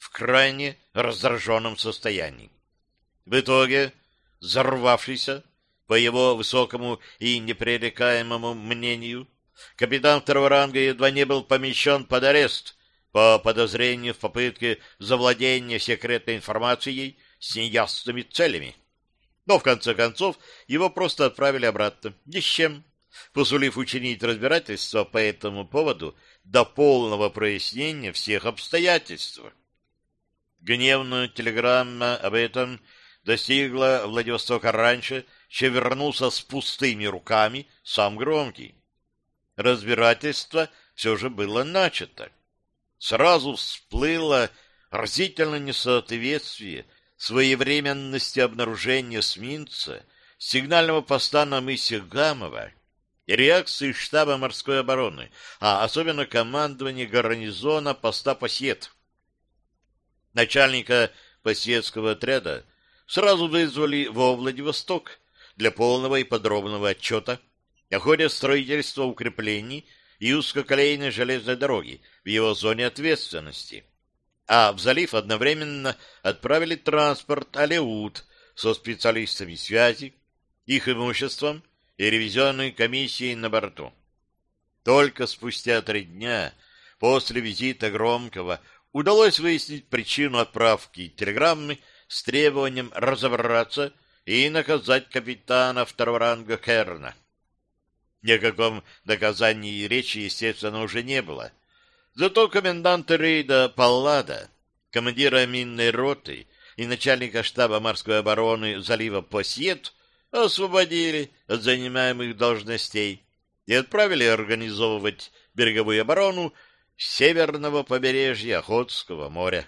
в крайне раздраженном состоянии. В итоге, взорвавшийся, по его высокому и непререкаемому мнению, капитан второго ранга едва не был помещен под арест по подозрению в попытке завладения секретной информацией с неясными целями. Но, в конце концов, его просто отправили обратно. Ни с чем. Посулив учинить разбирательство по этому поводу до полного прояснения всех обстоятельств. Гневная телеграмма об этом достигла Владивостока раньше, чем вернулся с пустыми руками сам Громкий. Разбирательство все же было начато. Сразу всплыло разительное несоответствие своевременности обнаружения Сминца, сигнального поста на мысе Гамова и реакции штаба морской обороны, а особенно командования гарнизона поста Посет. Начальника посетского отряда сразу вызвали во Владивосток для полного и подробного отчета о ходе строительства укреплений и узкоколейной железной дороги в его зоне ответственности. А в залив одновременно отправили транспорт «Алеут» со специалистами связи, их имуществом и ревизионной комиссией на борту. Только спустя три дня после визита Громкого удалось выяснить причину отправки телеграммы с требованием разобраться и наказать капитана второго ранга Керна. Ни о каком доказании речи, естественно, уже не было. Зато коменданта рейда Паллада, командира минной роты и начальника штаба морской обороны залива Посьет освободили от занимаемых должностей и отправили организовывать береговую оборону северного побережья Охотского моря.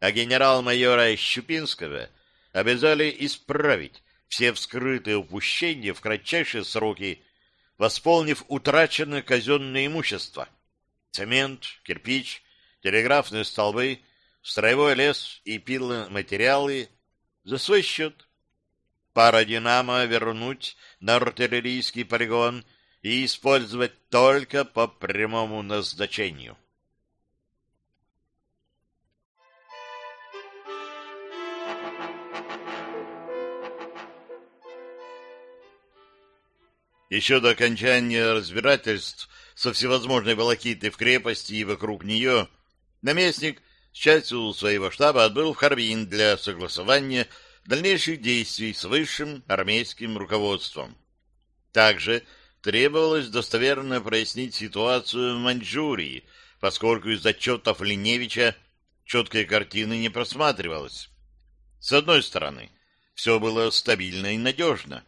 А генерал-майора Щупинского обязали исправить все вскрытые упущения в кратчайшие сроки восполнив утраченное казенное имущество. Цемент, кирпич, телеграфные столбы, строевой лес и пиломатериалы за свой счет. Пара «Динамо» вернуть на артиллерийский полигон и использовать только по прямому назначению. Еще до окончания разбирательств со всевозможной волокитой в крепости и вокруг нее, наместник с частью своего штаба отбыл в Харбин для согласования дальнейших действий с высшим армейским руководством. Также требовалось достоверно прояснить ситуацию в Маньчжурии, поскольку из отчетов Линевича четкой картины не просматривалось. С одной стороны, все было стабильно и надежно.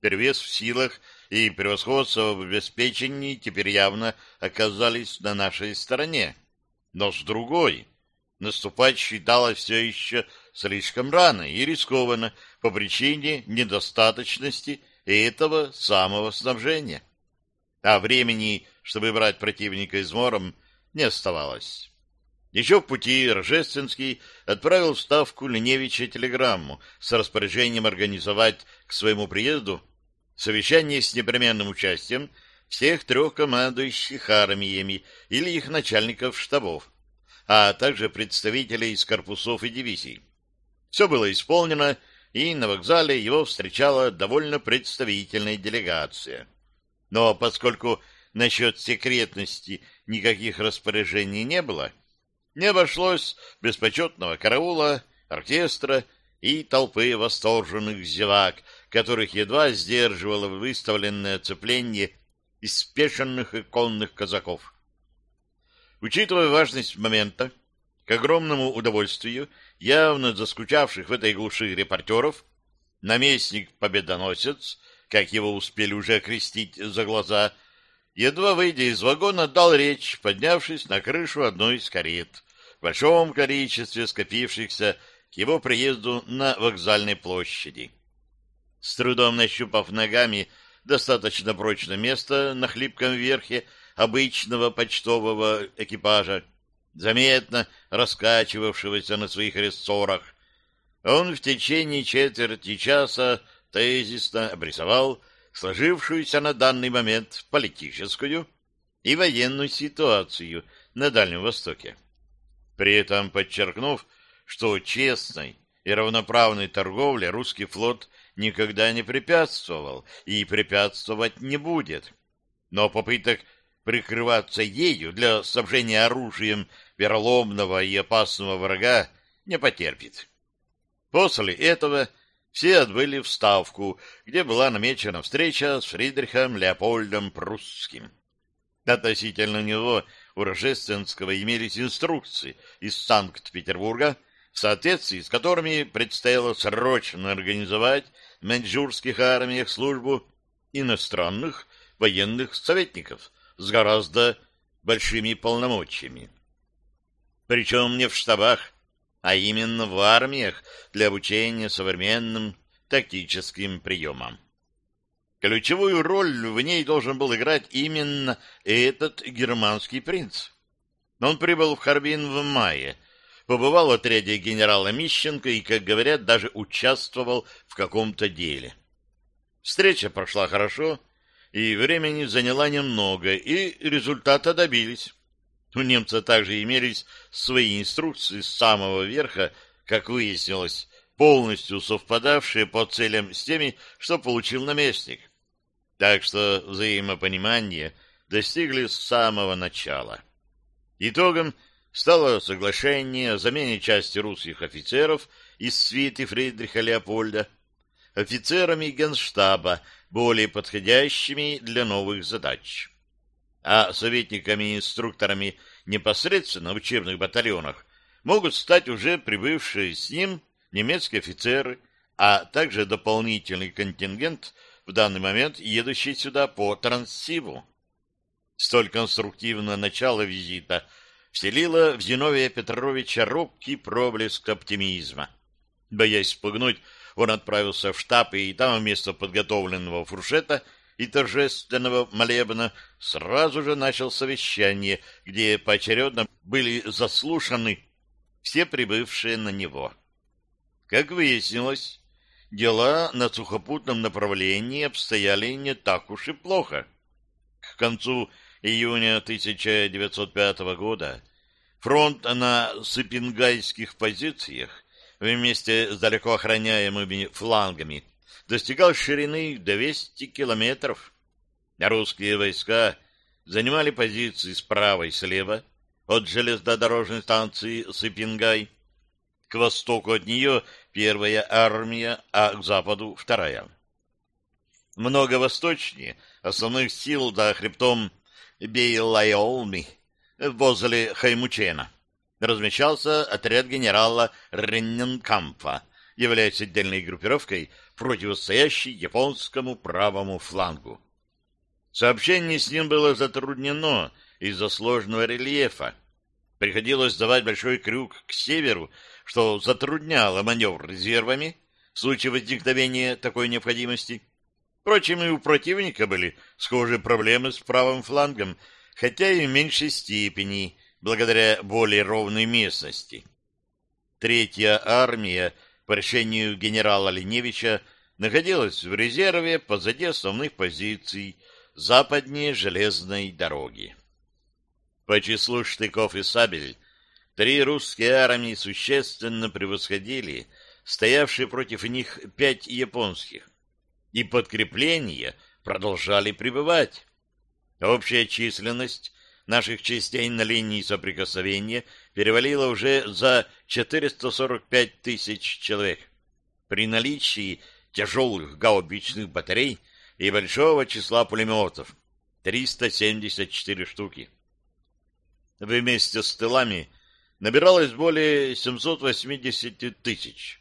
Перевес в силах и превосходство в обеспечении теперь явно оказались на нашей стороне. Но с другой, наступать считалось все еще слишком рано и рискованно по причине недостаточности этого самого снабжения. А времени, чтобы брать противника измором, не оставалось. Еще в пути Рожественский отправил в Ставку Леневича телеграмму с распоряжением организовать к своему приезду совещание с непременным участием всех трех командующих армиями или их начальников штабов, а также представителей из корпусов и дивизий. Все было исполнено, и на вокзале его встречала довольно представительная делегация. Но поскольку насчет секретности никаких распоряжений не было, не обошлось без почетного караула, оркестра и толпы восторженных зевак, которых едва сдерживало выставленное оцепление из спешенных и казаков. Учитывая важность момента, к огромному удовольствию явно заскучавших в этой глуши репортеров, наместник-победоносец, как его успели уже окрестить за глаза, едва выйдя из вагона, дал речь, поднявшись на крышу одной из карет, в большом количестве скопившихся к его приезду на вокзальной площади. С трудом нащупав ногами достаточно прочное место на хлипком верхе обычного почтового экипажа, заметно раскачивавшегося на своих рессорах, он в течение четверти часа тезисно обрисовал сложившуюся на данный момент политическую и военную ситуацию на Дальнем Востоке. При этом подчеркнув, что честной и равноправной торговле русский флот никогда не препятствовал и препятствовать не будет. Но попыток прикрываться ею для снабжения оружием вероломного и опасного врага не потерпит. После этого все отбыли в Ставку, где была намечена встреча с Фридрихом Леопольдом Прусским. Относительно него у Рожественского имелись инструкции из Санкт-Петербурга, в соответствии с которыми предстояло срочно организовать в маньчжурских армиях службу иностранных военных советников с гораздо большими полномочиями. Причем не в штабах, а именно в армиях для обучения современным тактическим приемам. Ключевую роль в ней должен был играть именно этот германский принц. Он прибыл в Харбин в мае, побывал в отряде генерала Мищенко и, как говорят, даже участвовал в каком-то деле. Встреча прошла хорошо, и времени заняла немного, и результата добились. У немца также имелись свои инструкции с самого верха, как выяснилось, полностью совпадавшие по целям с теми, что получил наместник. Так что взаимопонимание достигли с самого начала. Итогом стало соглашение о замене части русских офицеров из свиты Фридриха Леопольда офицерами генштаба, более подходящими для новых задач а советниками-инструкторами непосредственно в учебных батальонах могут стать уже прибывшие с ним немецкие офицеры, а также дополнительный контингент, в данный момент едущий сюда по транссибу. Столь конструктивное начало визита вселило в Зиновия Петровича робкий проблеск оптимизма. Боясь спугнуть, он отправился в штаб, и там вместо подготовленного фуршета – и торжественного молебна сразу же начал совещание, где поочередно были заслушаны все прибывшие на него. Как выяснилось, дела на сухопутном направлении обстояли не так уж и плохо. К концу июня 1905 года фронт на сыпингайских позициях вместе с далеко охраняемыми флангами достигал ширины 200 километров. Русские войска занимали позиции справа и слева от железнодорожной станции Сыпингай. К востоку от нее первая армия, а к западу вторая. Много восточнее основных сил за хребтом Бейлайолми возле Хаймучена размещался отряд генерала Ренненкампа, являясь отдельной группировкой, противостоящей японскому правому флангу. Сообщение с ним было затруднено из-за сложного рельефа. Приходилось давать большой крюк к северу, что затрудняло маневр резервами в случае возникновения такой необходимости. Впрочем, и у противника были схожие проблемы с правым флангом, хотя и в меньшей степени, благодаря более ровной местности. Третья армия по решению генерала Леневича находилась в резерве позади основных позиций западнее железной дороги. По числу штыков и сабель три русские армии существенно превосходили стоявшие против них пять японских, и подкрепления продолжали прибывать. Общая численность наших частей на линии соприкосновения перевалила уже за 445 тысяч человек. При наличии тяжелых гаубичных батарей и большого числа пулеметов — 374 штуки. Вместе с тылами набиралось более 780 тысяч.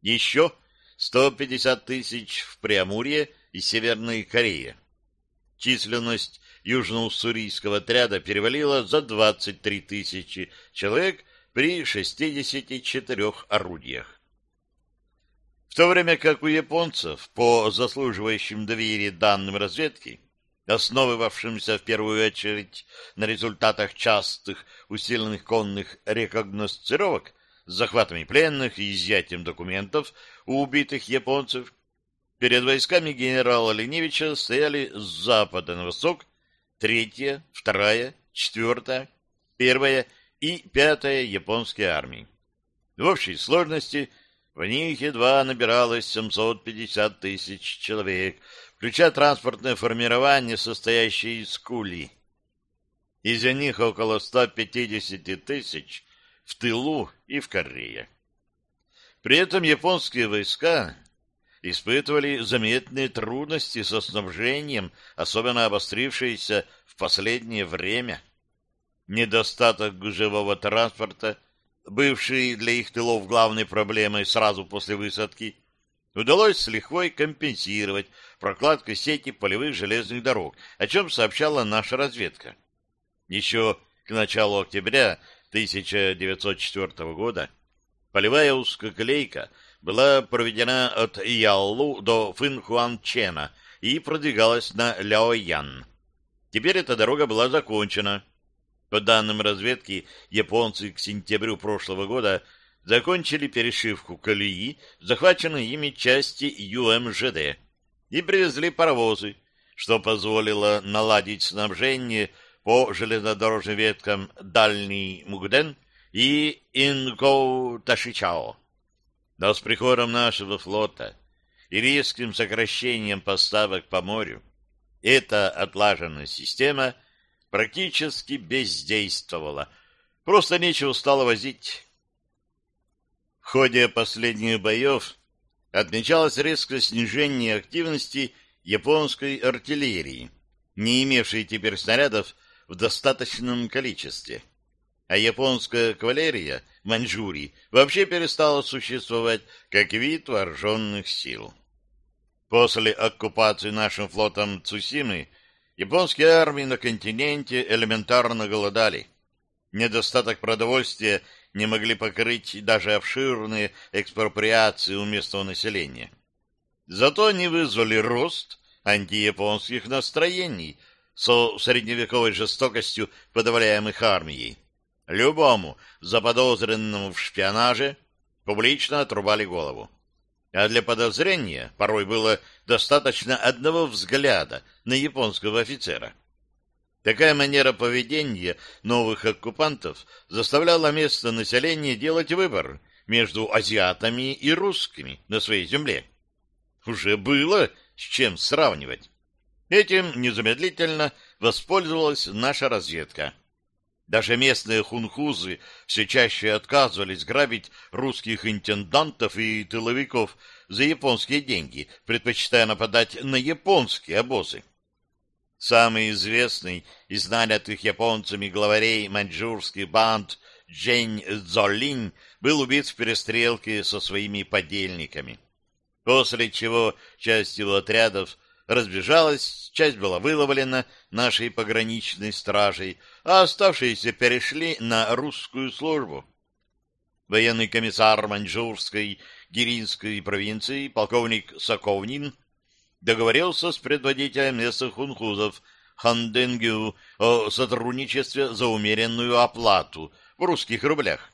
Еще 150 тысяч в Преамурье и Северной Корее. численность южно-уссурийского отряда перевалила за 23 тысячи человек при 64 орудиях. В то время как у японцев, по заслуживающим доверия данным разведки, основывавшимся в первую очередь на результатах частых усиленных конных рекогносцировок с захватами пленных и изъятием документов у убитых японцев, перед войсками генерала Леневича стояли с запада на восток третья, вторая, четвертая, первая и пятая японские армии. В общей сложности в них едва набиралось 750 тысяч человек, включая транспортное формирование, состоящее из кули. Из них около 150 тысяч в тылу и в Корее. При этом японские войска испытывали заметные трудности со снабжением, особенно обострившиеся в последнее время. Недостаток гужевого транспорта, бывший для их тылов главной проблемой сразу после высадки, удалось с лихвой компенсировать прокладкой сети полевых железных дорог, о чем сообщала наша разведка. Еще к началу октября 1904 года полевая узкоколейка была проведена от Яллу до Финхуанчена и продвигалась на Ляоян. Теперь эта дорога была закончена. По данным разведки, японцы к сентябрю прошлого года закончили перешивку колеи, захваченной ими части ЮМЖД, и привезли паровозы, что позволило наладить снабжение по железнодорожным веткам Дальний Мугден и Ингоу-Ташичао. Но с приходом нашего флота и резким сокращением поставок по морю эта отлаженная система практически бездействовала. Просто нечего стало возить. В ходе последних боев отмечалось резкое снижение активности японской артиллерии, не имевшей теперь снарядов в достаточном количестве. А японская кавалерия Маньчжурии вообще перестала существовать как вид вооруженных сил. После оккупации нашим флотом Цусимы японские армии на континенте элементарно голодали. Недостаток продовольствия не могли покрыть даже обширные экспроприации у местного населения. Зато они вызвали рост антияпонских настроений со средневековой жестокостью подавляемых армией. Любому заподозренному в шпионаже публично отрубали голову. А для подозрения порой было достаточно одного взгляда на японского офицера. Такая манера поведения новых оккупантов заставляла местное население делать выбор между азиатами и русскими на своей земле. Уже было с чем сравнивать. Этим незамедлительно воспользовалась наша разведка. Даже местные хунхузы все чаще отказывались грабить русских интендантов и тыловиков за японские деньги, предпочитая нападать на японские обозы. Самый известный из нанятых японцами главарей маньчжурских банд Джень Цзолинь был убит в перестрелке со своими подельниками. После чего часть его отрядов разбежалась, часть была выловлена нашей пограничной стражей, а оставшиеся перешли на русскую службу. Военный комиссар Маньчжурской Гиринской провинции, полковник Соковнин, договорился с предводителем местных хунхузов Хан Денгю о сотрудничестве за умеренную оплату в русских рублях.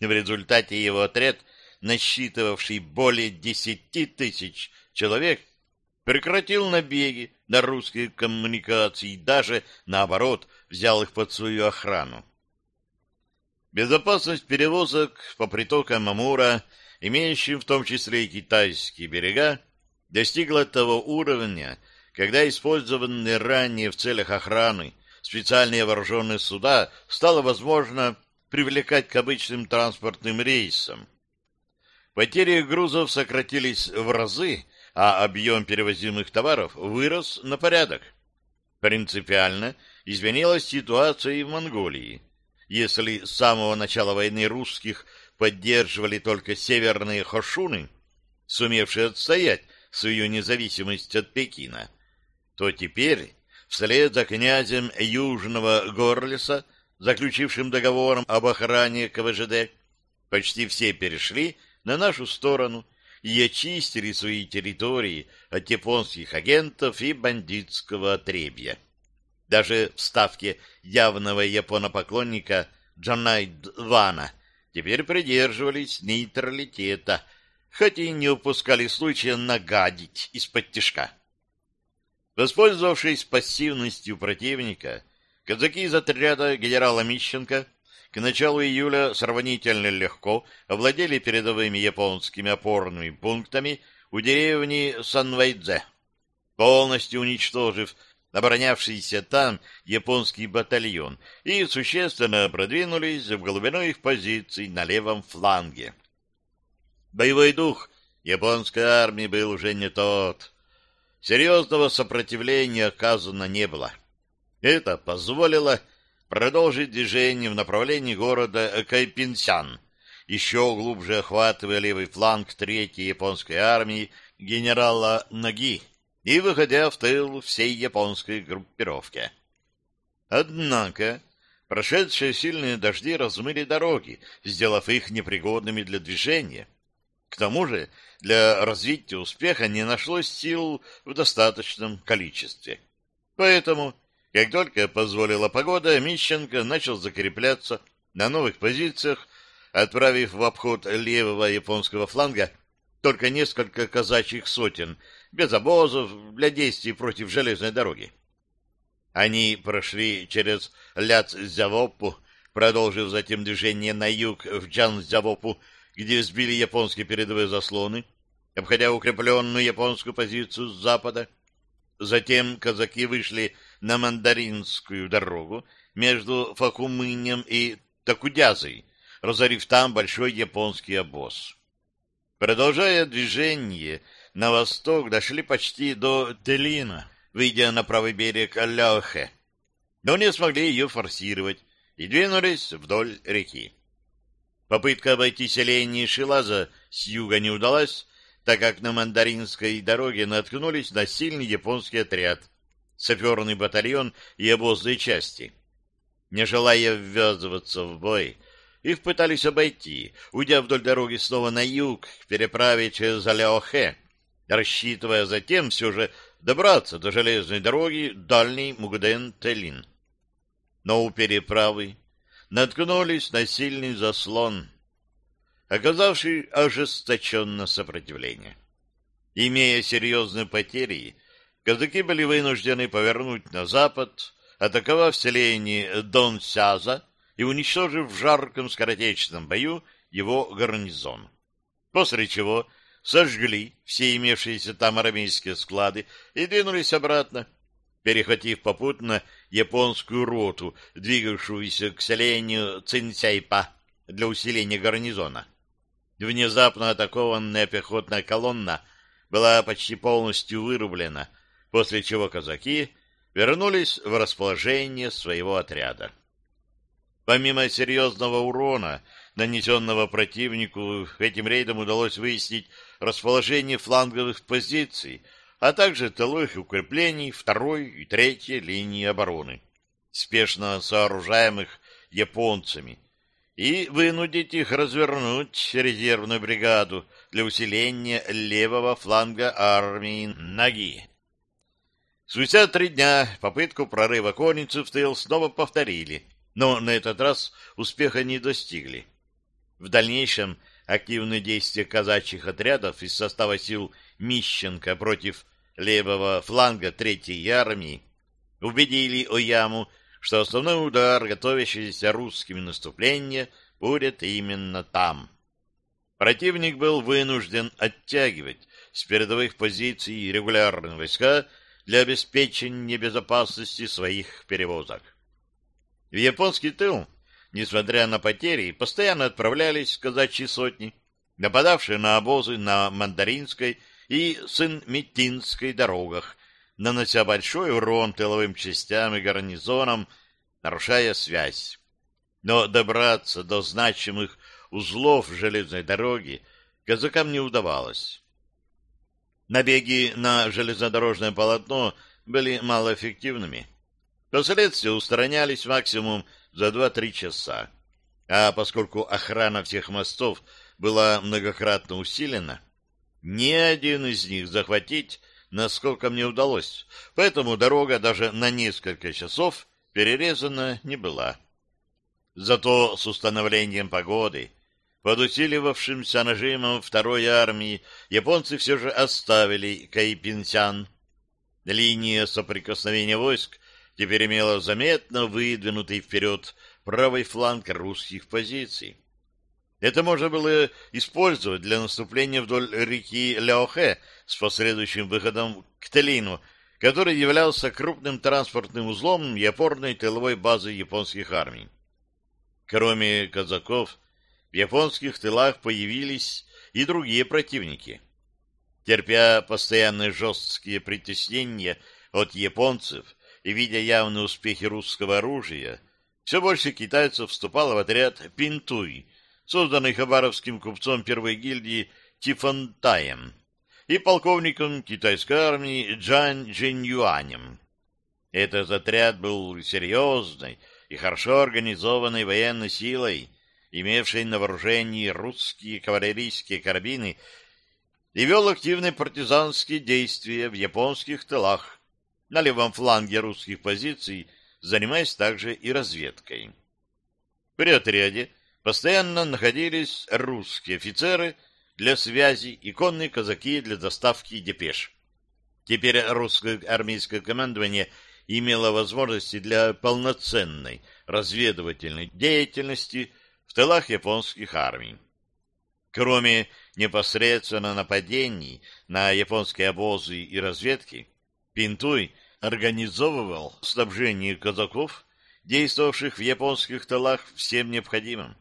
В результате его отряд, насчитывавший более десяти тысяч человек, прекратил набеги на русские коммуникации и даже, наоборот, взял их под свою охрану. Безопасность перевозок по притокам Амура, имеющим в том числе и китайские берега, достигла того уровня, когда использованные ранее в целях охраны специальные вооруженные суда стало возможно привлекать к обычным транспортным рейсам. Потери грузов сократились в разы, а объем перевозимых товаров вырос на порядок. Принципиально изменилась ситуация и в Монголии. Если с самого начала войны русских поддерживали только северные хошуны, сумевшие отстоять свою независимость от Пекина, то теперь вслед за князем Южного Горлеса, заключившим договором об охране КВЖД, почти все перешли на нашу сторону и очистили свои территории от японских агентов и бандитского отребья. Даже в ставке явного японопоклонника Джанайд Вана теперь придерживались нейтралитета, хотя и не упускали случая нагадить из-под тишка. Воспользовавшись пассивностью противника, казаки из отряда генерала Мищенко к началу июля сравнительно легко овладели передовыми японскими опорными пунктами у деревни Санвайдзе, полностью уничтожив оборонявшийся там японский батальон и существенно продвинулись в глубину их позиций на левом фланге. Боевой дух японской армии был уже не тот. Серьезного сопротивления оказано не было. Это позволило продолжить движение в направлении города Кайпинсян, еще глубже охватывая левый фланг третьей японской армии генерала Наги и выходя в тыл всей японской группировки. Однако прошедшие сильные дожди размыли дороги, сделав их непригодными для движения. К тому же для развития успеха не нашлось сил в достаточном количестве. Поэтому как только позволила погода, Мищенко начал закрепляться на новых позициях, отправив в обход левого японского фланга только несколько казачьих сотен, без обозов, для действий против железной дороги. Они прошли через Ляц-Зявопу, продолжив затем движение на юг в Джан-Зявопу, где сбили японские передовые заслоны, обходя укрепленную японскую позицию с запада. Затем казаки вышли на Мандаринскую дорогу между Факумынем и Такудязой, разорив там большой японский обоз. Продолжая движение, на восток дошли почти до Телина, выйдя на правый берег Ляохе, но не смогли ее форсировать и двинулись вдоль реки. Попытка обойти селение Шилаза с юга не удалась, так как на Мандаринской дороге наткнулись на сильный японский отряд, саперный батальон и обозные части. Не желая ввязываться в бой, их пытались обойти, уйдя вдоль дороги снова на юг, к переправе через Аляохе, рассчитывая затем все же добраться до железной дороги дальний Мугден-Телин. Но у переправы наткнулись на сильный заслон, оказавший ожесточенное сопротивление. Имея серьезные потери, казаки были вынуждены повернуть на запад, атаковав селение Дон-Сяза и уничтожив в жарком скоротечном бою его гарнизон. После чего сожгли все имевшиеся там армейские склады и двинулись обратно, перехватив попутно японскую роту, двигавшуюся к селению Цинсяйпа для усиления гарнизона. Внезапно атакованная пехотная колонна была почти полностью вырублена, после чего казаки вернулись в расположение своего отряда. Помимо серьезного урона, нанесенного противнику, этим рейдом удалось выяснить расположение фланговых позиций, а также тыловых укреплений второй и третьей линии обороны, спешно сооружаемых японцами, и вынудить их развернуть резервную бригаду для усиления левого фланга армии Наги. Спустя три дня попытку прорыва конницы в тыл снова повторили, но на этот раз успеха не достигли. В дальнейшем активные действия казачьих отрядов из состава сил Мищенко против левого фланга Третьей армии убедили Ояму, что основной удар, готовящийся русскими наступления, будет именно там. Противник был вынужден оттягивать с передовых позиций регулярные войска для обеспечения безопасности своих перевозок. В японский тыл, несмотря на потери, постоянно отправлялись казачьи сотни, нападавшие на обозы на Мандаринской и Сын-Метинской дорогах, нанося большой урон тыловым частям и гарнизонам, нарушая связь. Но добраться до значимых узлов железной дороги казакам не удавалось. Набеги на железнодорожное полотно были малоэффективными. Последствия устранялись максимум за 2-3 часа. А поскольку охрана всех мостов была многократно усилена, ни один из них захватить насколько мне удалось, поэтому дорога даже на несколько часов перерезана не была. Зато с установлением погоды, под усиливавшимся нажимом второй армии, японцы все же оставили Кайпинсян. Линия соприкосновения войск теперь имела заметно выдвинутый вперед правый фланг русских позиций. Это можно было использовать для наступления вдоль реки Ляохэ с последующим выходом к Телину, который являлся крупным транспортным узлом и опорной тыловой базой японских армий. Кроме казаков, в японских тылах появились и другие противники. Терпя постоянные жесткие притеснения от японцев и видя явные успехи русского оружия, все больше китайцев вступало в отряд «Пинтуй», созданный хабаровским купцом первой гильдии Тифонтаем и полковником китайской армии Джан Джиньюанем. Этот отряд был серьезной и хорошо организованной военной силой, имевшей на вооружении русские кавалерийские карабины и вел активные партизанские действия в японских тылах, на левом фланге русских позиций, занимаясь также и разведкой. При отряде постоянно находились русские офицеры для связи и конные казаки для доставки депеш. Теперь русское армейское командование имело возможности для полноценной разведывательной деятельности в тылах японских армий. Кроме непосредственно нападений на японские обозы и разведки, Пинтуй организовывал снабжение казаков, действовавших в японских тылах, всем необходимым.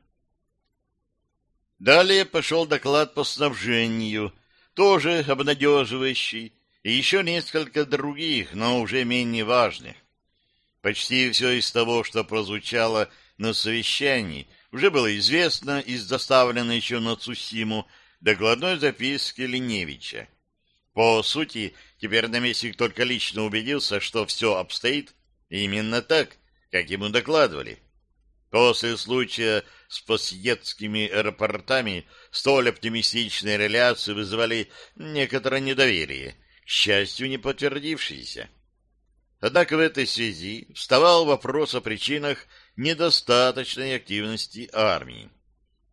Далее пошел доклад по снабжению, тоже обнадеживающий, и еще несколько других, но уже менее важных. Почти все из того, что прозвучало на совещании, уже было известно из доставленной еще на Цусиму докладной записки Леневича. По сути, теперь наместник только лично убедился, что все обстоит именно так, как ему докладывали. После случая с посъедскими аэропортами столь оптимистичные реляции вызывали некоторое недоверие, к счастью, не подтвердившееся. Однако в этой связи вставал вопрос о причинах недостаточной активности армии.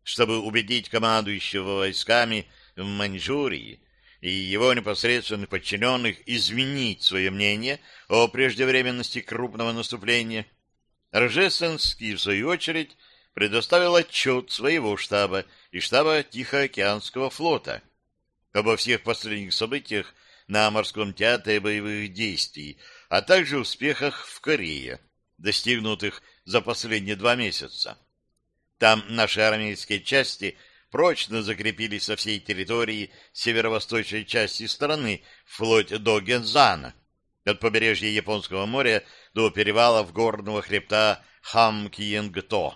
Чтобы убедить командующего войсками в Маньчжурии и его непосредственных подчиненных изменить свое мнение о преждевременности крупного наступления, Рожественский, в свою очередь, предоставил отчет своего штаба и штаба Тихоокеанского флота обо всех последних событиях на морском театре боевых действий, а также успехах в Корее, достигнутых за последние два месяца. Там наши армейские части прочно закрепились со всей территории северо-восточной части страны, вплоть до Гензана, от побережья Японского моря до перевалов горного хребта Хамкиенгто.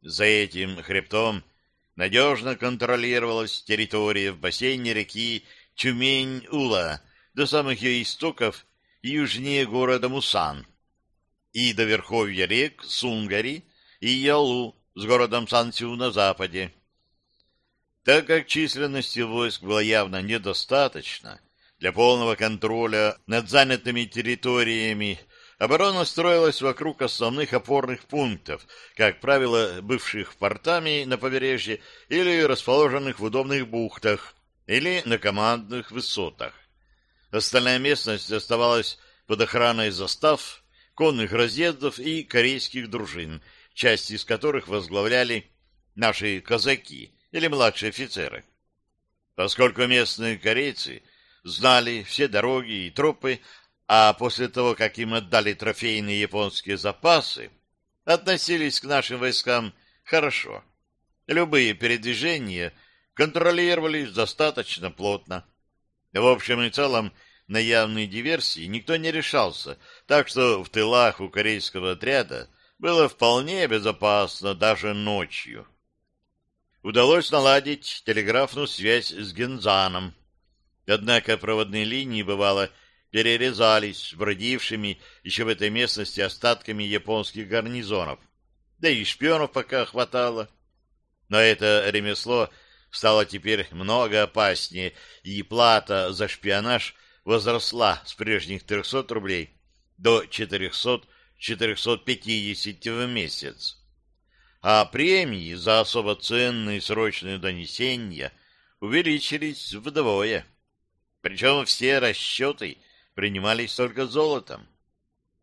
За этим хребтом надежно контролировалась территория в бассейне реки Чумень-Ула до самых ее истоков южнее города Мусан и до верховья рек Сунгари и Ялу с городом Сансю на западе. Так как численности войск было явно недостаточно для полного контроля над занятыми территориями Оборона строилась вокруг основных опорных пунктов, как правило, бывших портами на побережье или расположенных в удобных бухтах или на командных высотах. Остальная местность оставалась под охраной застав, конных разъездов и корейских дружин, части из которых возглавляли наши казаки или младшие офицеры. Поскольку местные корейцы знали все дороги и тропы а после того, как им отдали трофейные японские запасы, относились к нашим войскам хорошо. Любые передвижения контролировались достаточно плотно. В общем и целом, на явные диверсии никто не решался, так что в тылах у корейского отряда было вполне безопасно даже ночью. Удалось наладить телеграфную связь с Гензаном. Однако проводные линии, бывало, перерезались бродившими еще в этой местности остатками японских гарнизонов. Да и шпионов пока хватало. Но это ремесло стало теперь много опаснее, и плата за шпионаж возросла с прежних 300 рублей до 400-450 в месяц. А премии за особо ценные срочные донесения увеличились вдвое. Причем все расчеты принимались только золотом.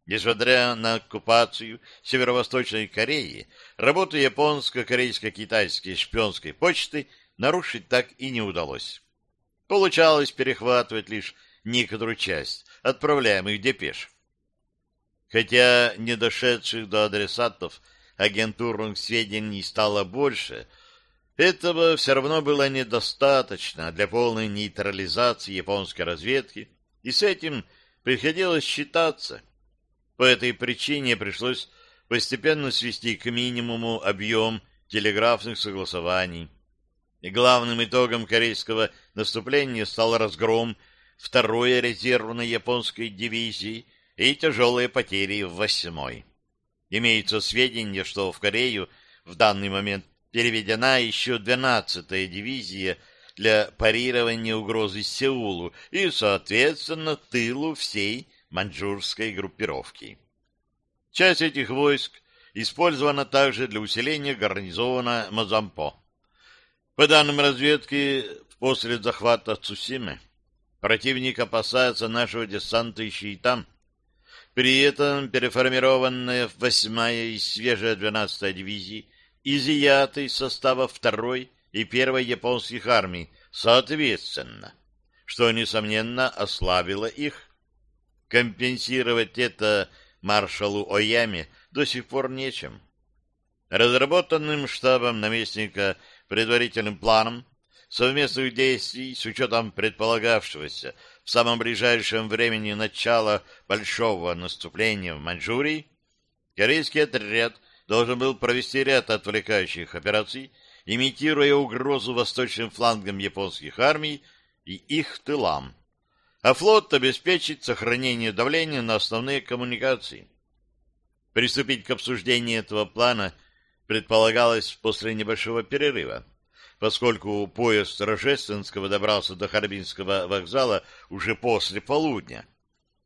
Несмотря на оккупацию Северо-Восточной Кореи, работу японско-корейско-китайской шпионской почты нарушить так и не удалось. Получалось перехватывать лишь некоторую часть отправляемых депеш. Хотя недошедших до адресатов агентурных сведений стало больше, этого все равно было недостаточно для полной нейтрализации японской разведки, и с этим приходилось считаться. По этой причине пришлось постепенно свести к минимуму объем телеграфных согласований. И главным итогом корейского наступления стал разгром второй резервной японской дивизии и тяжелые потери в восьмой. Имеются сведения, что в Корею в данный момент переведена еще 12-я дивизия для парирования угрозы Сеулу и, соответственно, тылу всей маньчжурской группировки. Часть этих войск использована также для усиления гарнизона Мазампо. По данным разведки, после захвата Цусимы противник опасается нашего десанта еще и там. При этом переформированная восьмая и свежая двенадцатая дивизии изъяты из состава второй и первой японских армий соответственно, что, несомненно, ослабило их. Компенсировать это маршалу Ояме до сих пор нечем. Разработанным штабом наместника предварительным планом совместных действий с учетом предполагавшегося в самом ближайшем времени начала большого наступления в Маньчжурии, корейский отряд должен был провести ряд отвлекающих операций, имитируя угрозу восточным флангам японских армий и их тылам а флот обеспечит сохранение давления на основные коммуникации. Приступить к обсуждению этого плана предполагалось после небольшого перерыва, поскольку поезд Рожественского добрался до Харбинского вокзала уже после полудня,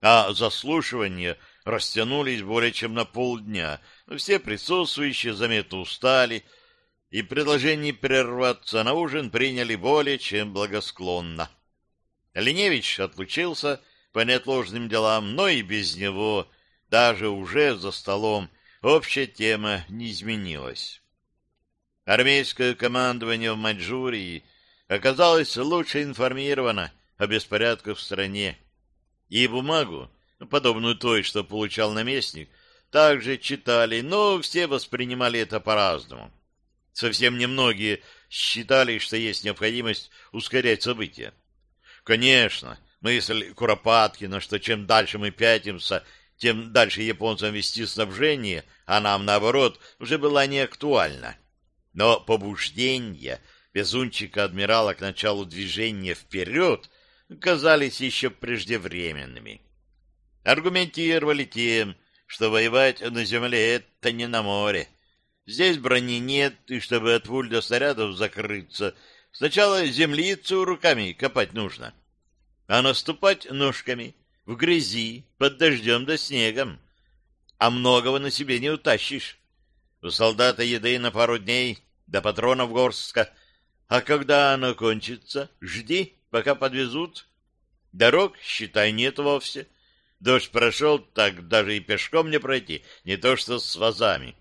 а заслушивания растянулись более чем на полдня. Все присутствующие заметно устали, и предложение прерваться на ужин приняли более чем благосклонно. Леневич отлучился по неотложным делам, но и без него, даже уже за столом, общая тема не изменилась. Армейское командование в Маньчжурии оказалось лучше информировано о беспорядках в стране. И бумагу, подобную той, что получал наместник, также читали, но все воспринимали это по-разному. Совсем немногие считали, что есть необходимость ускорять события. Конечно, мысль Куропаткина, что чем дальше мы пятимся, тем дальше японцам вести снабжение, а нам, наоборот, уже была не актуальна. Но побуждения везунчика-адмирала к началу движения вперед казались еще преждевременными. Аргументировали тем, что воевать на земле — это не на море. Здесь брони нет, и чтобы от пуль до снарядов закрыться — Сначала землицу руками копать нужно, а наступать ножками, в грязи, под дождем да снегом. А многого на себе не утащишь. У солдата еды на пару дней, до патронов горстка. А когда оно кончится, жди, пока подвезут. Дорог, считай, нет вовсе. Дождь прошел, так даже и пешком не пройти, не то что с вазами.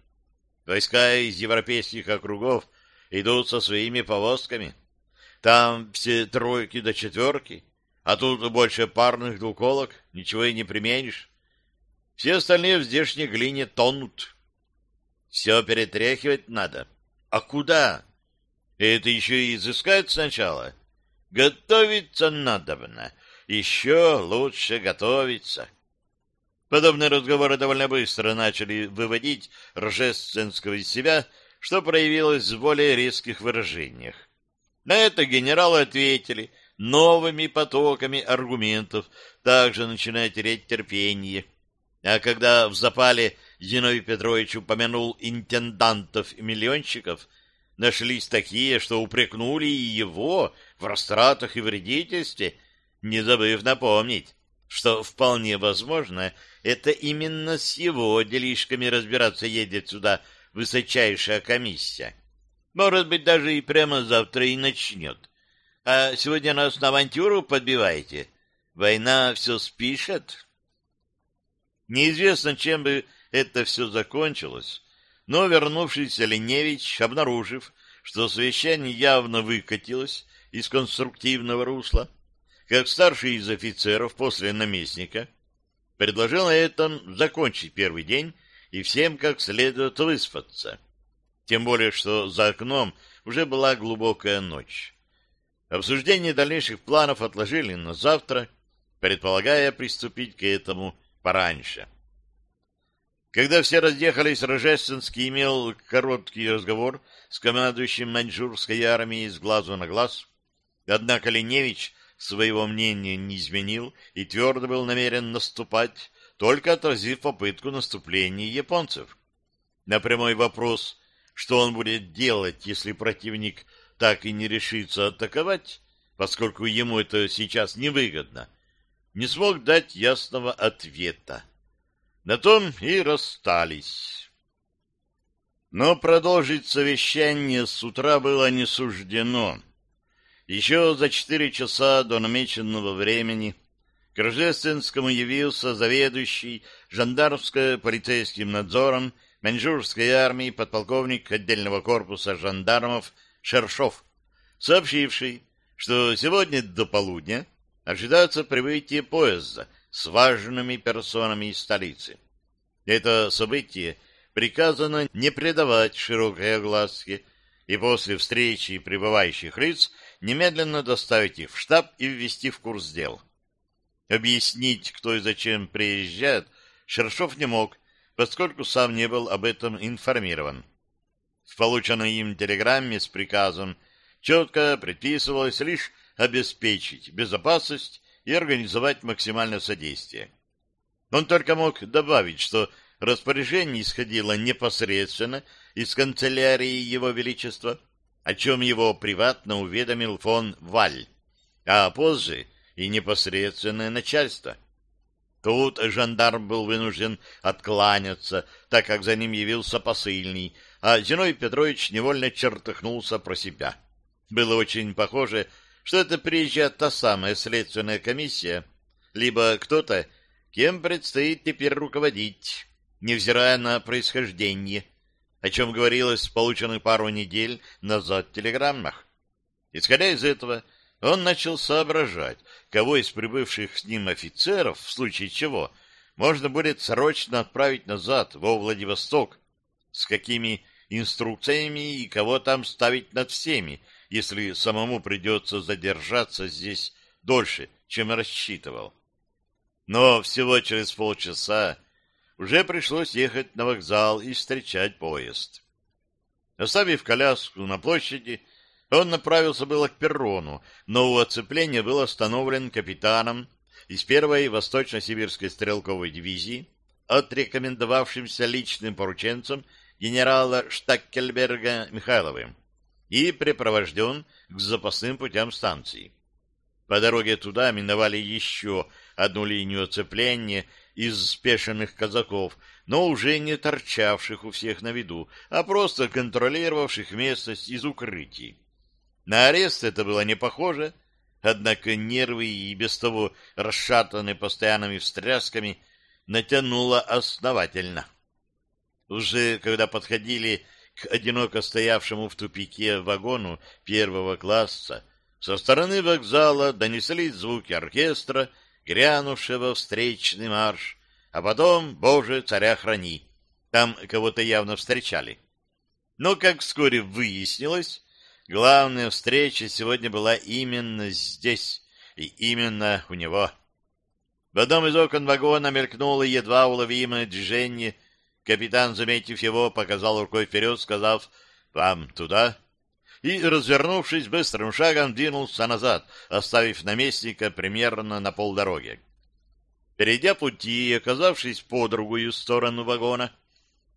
Войска из европейских округов идут со своими повозками. Там все тройки до четверки, а тут больше парных двуколок, ничего и не применишь. Все остальные в здешней глине тонут. Все перетряхивать надо. А куда? Это еще и изыскать сначала. Готовиться надобно. Еще лучше готовиться. Подобные разговоры довольно быстро начали выводить Рожественского из себя, что проявилось в более резких выражениях. На это генералы ответили новыми потоками аргументов также начиная терять терпение. А когда в запале Зиновий Петрович упомянул интендантов и миллионщиков, нашлись такие, что упрекнули и его в растратах и вредительстве, не забыв напомнить, что вполне возможно, это именно с его делишками разбираться едет сюда высочайшая комиссия. Может быть, даже и прямо завтра и начнет. А сегодня нас на авантюру подбиваете? Война все спишет? Неизвестно, чем бы это все закончилось, но вернувшийся Леневич, обнаружив, что совещание явно выкатилось из конструктивного русла, как старший из офицеров после наместника, предложил на этом закончить первый день и всем как следует выспаться. Тем более, что за окном уже была глубокая ночь. Обсуждение дальнейших планов отложили на завтра, предполагая приступить к этому пораньше. Когда все разъехались, Рожественский имел короткий разговор с командующим маньчжурской армией с глазу на глаз. Однако Леневич своего мнения не изменил и твердо был намерен наступать, только отразив попытку наступления японцев. На прямой вопрос, что он будет делать, если противник так и не решится атаковать, поскольку ему это сейчас невыгодно, не смог дать ясного ответа. На том и расстались. Но продолжить совещание с утра было не суждено. Еще за четыре часа до намеченного времени к Рождественскому явился заведующий жандармско-полицейским надзором маньчжурской армии подполковник отдельного корпуса жандармов Шершов, сообщивший, что сегодня до полудня ожидается прибытие поезда с важными персонами из столицы. Это событие приказано не придавать широкой огласке и после встречи прибывающих лиц немедленно доставить их в штаб и ввести в курс дел. Объяснить, кто и зачем приезжает, Шершов не мог, поскольку сам не был об этом информирован. В полученной им телеграмме с приказом четко предписывалось лишь обеспечить безопасность и организовать максимальное содействие. Он только мог добавить, что распоряжение исходило непосредственно из канцелярии Его Величества, о чем его приватно уведомил фон Валь, а позже и непосредственное начальство. Тут жандарм был вынужден откланяться, так как за ним явился посыльный, а Зиной Петрович невольно чертыхнулся про себя. Было очень похоже, что это приезжает та самая следственная комиссия, либо кто-то, кем предстоит теперь руководить, невзирая на происхождение, о чем говорилось в полученных пару недель назад телеграммах. Исходя из этого, он начал соображать, кого из прибывших с ним офицеров, в случае чего, можно будет срочно отправить назад, во Владивосток, с какими инструкциями и кого там ставить над всеми, если самому придется задержаться здесь дольше, чем рассчитывал. Но всего через полчаса уже пришлось ехать на вокзал и встречать поезд. Оставив коляску на площади, он направился было к перрону, но у оцепления был остановлен капитаном из первой Восточно-Сибирской стрелковой дивизии, отрекомендовавшимся личным порученцем генерала Штаккельберга Михайловым и припровожден к запасным путям станции. По дороге туда миновали еще одну линию оцепления из спешенных казаков, но уже не торчавших у всех на виду, а просто контролировавших местность из укрытий. На арест это было не похоже, однако нервы и без того расшатанные постоянными встрясками натянуло основательно. Уже когда подходили к одиноко стоявшему в тупике вагону первого класса, со стороны вокзала донеслись звуки оркестра, грянувшего встречный марш, а потом «Боже, царя храни!» Там кого-то явно встречали. Но, как вскоре выяснилось, главная встреча сегодня была именно здесь и именно у него. В одном из окон вагона мелькнуло едва уловимое движение Капитан, заметив его, показал рукой вперед, сказав «Вам туда?». И, развернувшись быстрым шагом, двинулся назад, оставив наместника примерно на полдороги. Перейдя пути и оказавшись по другую сторону вагона,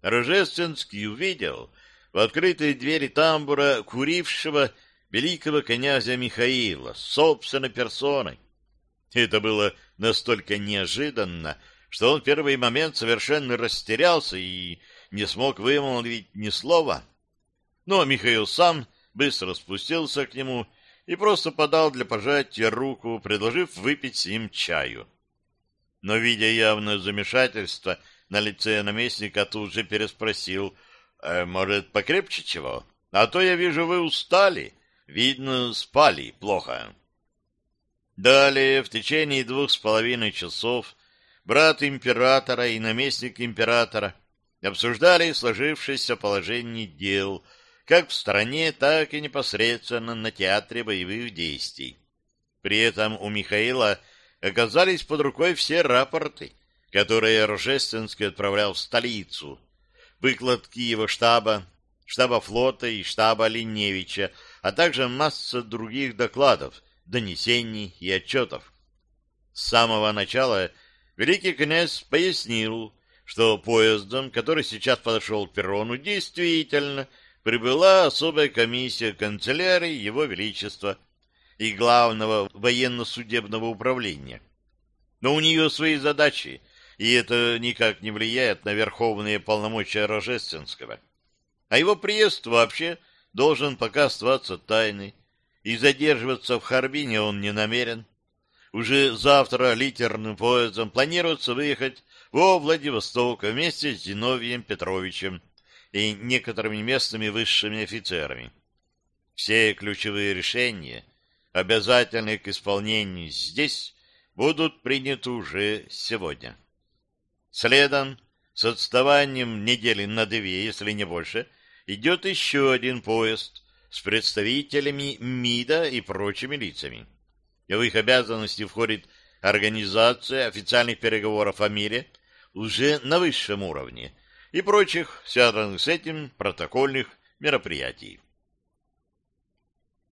Рожественский увидел в открытые двери тамбура курившего великого князя Михаила собственной персоной. Это было настолько неожиданно, что он в первый момент совершенно растерялся и не смог вымолвить ни слова. Но Михаил сам быстро спустился к нему и просто подал для пожатия руку, предложив выпить с ним чаю. Но, видя явное замешательство на лице наместника, тут же переспросил, «Э, «Может, покрепче чего? А то я вижу, вы устали. Видно, спали плохо». Далее, в течение двух с половиной часов, брат императора и наместник императора обсуждали сложившееся положение дел как в стране, так и непосредственно на театре боевых действий. При этом у Михаила оказались под рукой все рапорты, которые Рожественский отправлял в столицу, выкладки его штаба, штаба флота и штаба Линевича, а также масса других докладов, донесений и отчетов. С самого начала великий князь пояснил, что поездом, который сейчас подошел к перрону, действительно прибыла особая комиссия канцелярии Его Величества и Главного военно-судебного управления. Но у нее свои задачи, и это никак не влияет на верховные полномочия Рожественского. А его приезд вообще должен пока оставаться тайной, и задерживаться в Харбине он не намерен. Уже завтра литерным поездом планируется выехать во Владивосток вместе с Зиновием Петровичем и некоторыми местными высшими офицерами. Все ключевые решения, обязательные к исполнению здесь, будут приняты уже сегодня. Следом, с отставанием недели на две, если не больше, идет еще один поезд, с представителями МИДа и прочими лицами. В их обязанности входит организация официальных переговоров о мире уже на высшем уровне и прочих, связанных с этим протокольных мероприятий.